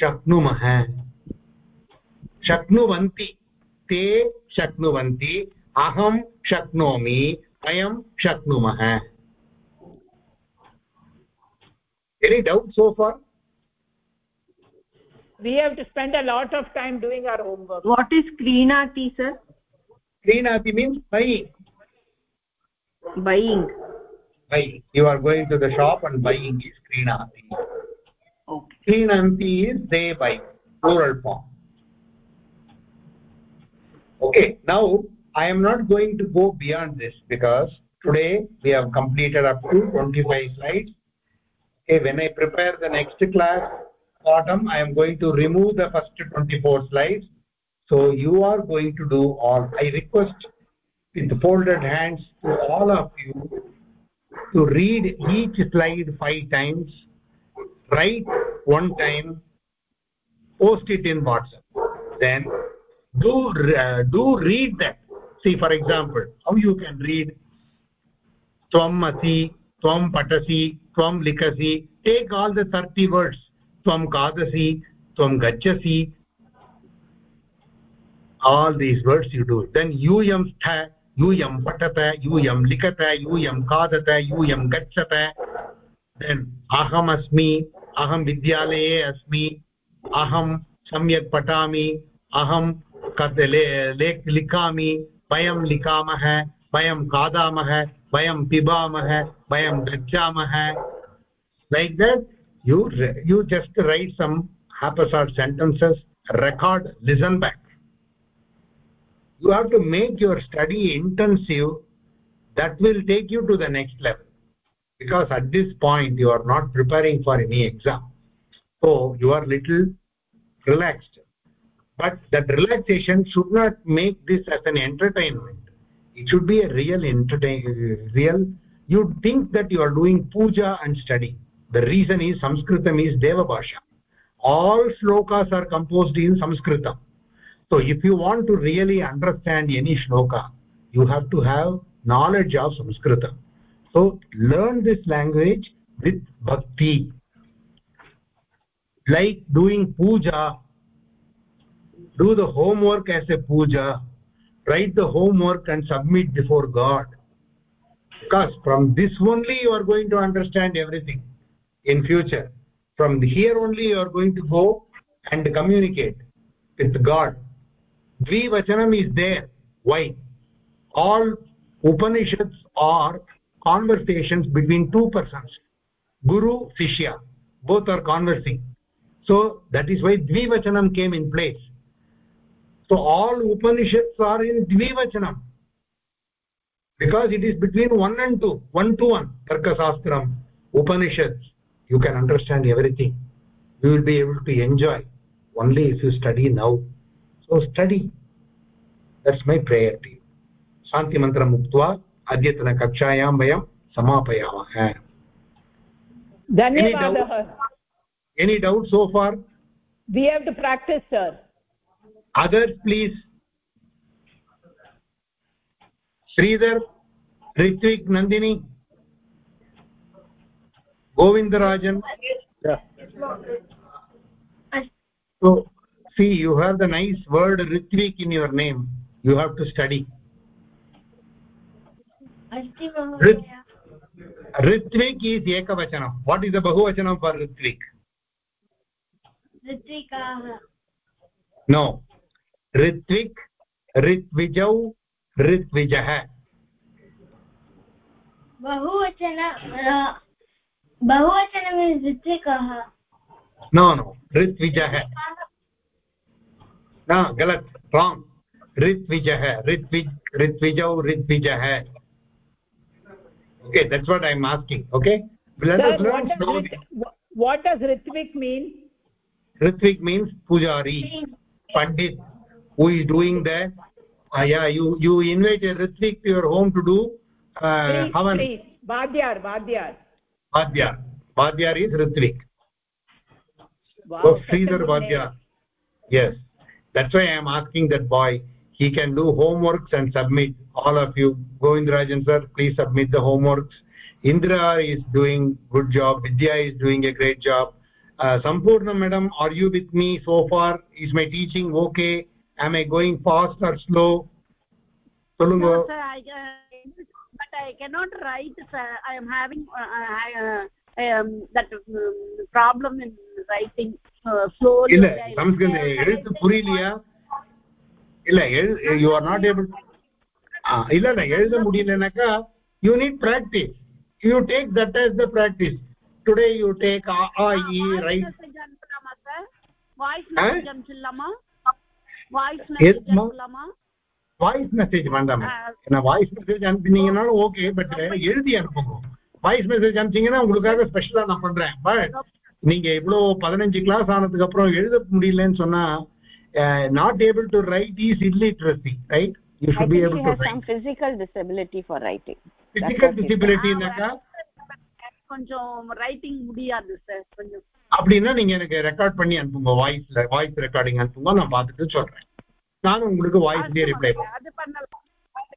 शक्नुमः शक्नुवन्ति ते शक्नुवन्ति अहं शक्नोमि वयं शक्नुमः any doubt so far we have to spend a lot of time doing our homework what is krinati sir krinati means buying buying buying you are going to the shop and buying is krinati okay krinanti is they buy plural form okay now i am not going to go beyond this because today we have completed up to 25 slides. Okay when i prepare the next class bottom i am going to remove the first 24 slides. So you are going to do all i request with folded hands to all of you to read each slide five times. Write one time. Post it in whatsapp. Then do uh, do read that see for example how you can read tvam asi tvam patasi tvam likasi take all the 30 words tvam kadasi tvam gachasi all these words you do then yum stha यूयं पठत यूयं लिखत यूयं खादत यूयं गच्छत then अहमस्मि अहं विद्यालये अस्मि अहं सम्यक् पठामि अहं कत् लेख् लिखामि वयं लिखामः वयं खादामः वयं पिबामः वयं गच्छामः like that you you just write some haphazard sentences record listen back you have to make your study intensive that will take you to the next level because at this point you are not preparing for any exam so you are little relaxed but that relaxation should not make this as an entertainment. It should be a real entertain real you think that you are doing puja and study. The reason is sanskritam is deva bhasha. All shlokas are composed in sanskritam. So if you want to really understand any shloka you have to have knowledge of sanskrit so learn this language with bhakti. Like doing puja do the homework as a puja write the homework and submit before god. Because from this only you are going to understand everything in future. From here only you are going to go and communicate with god. Dvivachanam is there. Why? All upanishads are conversations between two persons guru shishya. Both are conversing. So that is why dvivachanam came in place so all upanishads are in dvivachanam because it is between one and two one to one tarkasastram upanishads you can understand everything you will be able to enjoy only if you study now so study that's my prayer to you शान्ति मन्त्रम् उक्त्वा अद्यतनकक्षायां वयं समापयामः धन्यवादः any doubt so far we have to practice sir Others please Shridhar Ritwik nandini govindarajan so see you have the nice word ritvik in your name you have to study अस्ति महोदय ritvik is ekavachanam what is the bahuvachanam for ritvik ऋत्विकाः no ritvik ऋत्विजौ ऋत्विजः बहुवचन बहुवचन बहुवचनं ऋत्विकाः no no ऋत्विजः न गलत wrong ऋत्विजः ऋत्विज ऋत्विजौ ऋत्विजः okay that's what i'm asking okay let sir us learn what does, Rit- what does ritvik mean ritvik means pujari pandit who is doing that? Uh, yeah you you invite a ritvik to your home to do uh, havan. vadyar vadyar vadyar vadyar is ritvik. Wow so such a sridhar vadyar yes. That's why i am asking that boy. He can do homeworks and submit. All of you govindrajan sir please submit the homeworks. Indra is doing good job. Vidya is doing a great job. Uh, sampurna madam are you with me? So far is my teaching okay am i going fast or slow? solunga no, sir i uh, but i cannot write sir. i am having uh, uh I, uh, I that um, problem in writing uh, slowly. illa samskritam eluthu puriyaliya illa you are not able ah illa na eludha mudiyalanaka you need practice. You take that as the practice. Today you take a a e right voice na janchillama voice? Message voice வேண்டாம். ஏன்னா voice message அனுப்பினீங்கனாலும் okay but எழுதி அனுப்புங்க. Voice message அனுப்பிச்சீங்கன்னா உங்களுக்காக ஸ்பெஷலா நான் பண்றேன். But நீங்க இவ்வளோ பதினஞ்சு கிளாஸ் ஆனதுக்கு அப்புறம் எழுத முடியலன்னு சொன்னா not able to write is illiteracy right you should be able to write physical disability for writing. Physical டிசபிலிட்டினாக்கா கொஞ்சம் ரைட்டிங் முடியாது சார் கொஞ்சம் அப்படின்னா நீங்க எனக்கு ரெக்கார்ட் பண்ணி அனுப்புங்க. வாய்ஸ்ல வாய்ஸ் ரெக்கார்டிங் அனுப்புங்க. நான் பார்த்துட்டு சொல்றேன். நானும் உங்களுக்கு வாய்ஸ்லயே ரிப்ளை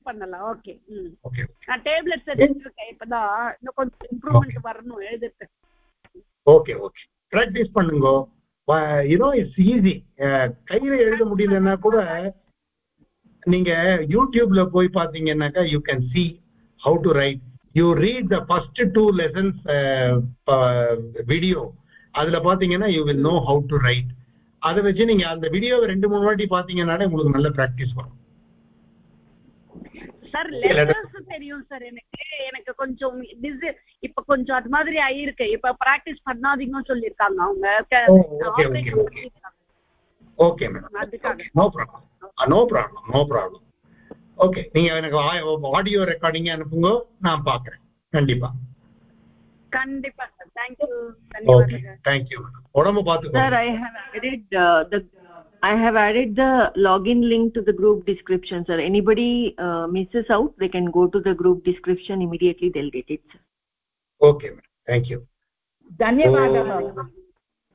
பண்ணலாம். ஓகே ம். ஓகே நான் டேப்லெட்ஸ் இப்பதான் இன்னும் கொஞ்சம் இம்ப்ரூவ்மெண்ட் வரணும். எழுதுறது ஓகே ஓகே ப்ராக்டிஸ் பண்ணுங்க. யூனோ இட்ஸ் ஈஸி கையில எழுத முடியலன்னா கூட நீங்க யூடியூப்ல போய் பாத்தீங்கன்னாக்கா you can to write. You read the first two lessons uh, uh, video. அதுல பாத்தீங்கன்னா you will know how to write. அதை வச்சு நீங்க அந்த வீடியோவை ரெண்டு மூணு வாட்டி பாத்தீங்கன்னாலே உங்களுக்கு நல்ல பிராக்டிஸ் வரும். சார் லெட்டர்ஸ் தெரியும் சார் எனக்கு எனக்கு கொஞ்சம் டிஸ் இப்ப கொஞ்சம் அது மாதிரி ஆயிருக்கு. இப்ப பிராக்டிஸ் பண்ணாதீங்கன்னு சொல்லியிருக்காங்க அவங்க. Okay madam. No problem no problem no problem okay நீங்க எனக்கு ஆடியோ ரெக்கார்டிங் அனுப்புங்க. நான் பாக்குறேன். கண்டிப்பா. thank you thank you onamu paathu sir i have added uh, the i have added the login link to the group description sir anybody uh, misses out they can go to the group description immediately they'll get it sir. okay thank you धन्यवादः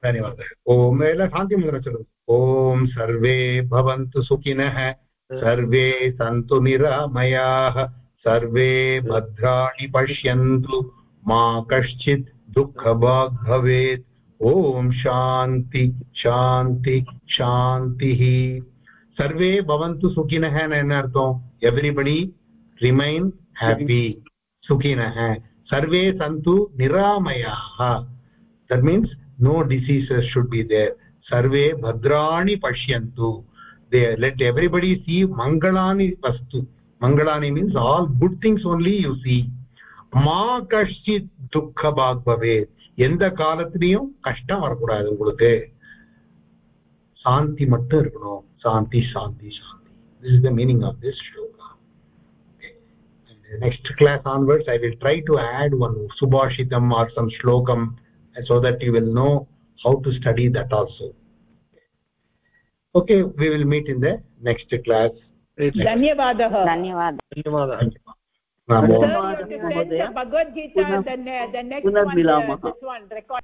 धन्यवादः ॐ शान्तिमुद्रचलतु ॐ सर्वे भवन्तु सुखिनः सर्वे सन्तु निरामयाः सर्वे भद्राणि पश्यन्तु मा कश्चित् दुःखभाग् भवेत् ॐ शान्ति शान्ति, शान्तिः। सर्वे भवन्तु सुखिनः अर्थम् एव्रिबडि रिमैन् हेपी सुखिनः। सर्वे सन्तु निरामयाः। That means no diseases should be there सर्वे भद्राणि पश्यन्तु। दे लेट् एव्रिबडि सी मङ्गलानि vastu मङ्गलानि means all good things only you see மா கஷ்டித் துக்கபாக் பவேத் எந்த காலத்திலையும் கஷ்டம் வரக்கூடாது உங்களுக்கு சாந்தி மட்டும் இருக்கணும் சாந்தி சாந்தி சாந்தி this is the meaning of this shloka next class onwards i will try to add one subhashitam or some shlokam so that you will know how to study that also okay we will meet in the next class dhanyavadah dhanyavadah dhanyavadah namo Sir, you have to send the Bhagavad Gita, the, ne- the next one, uh, पुनर्मिलामः this one, record.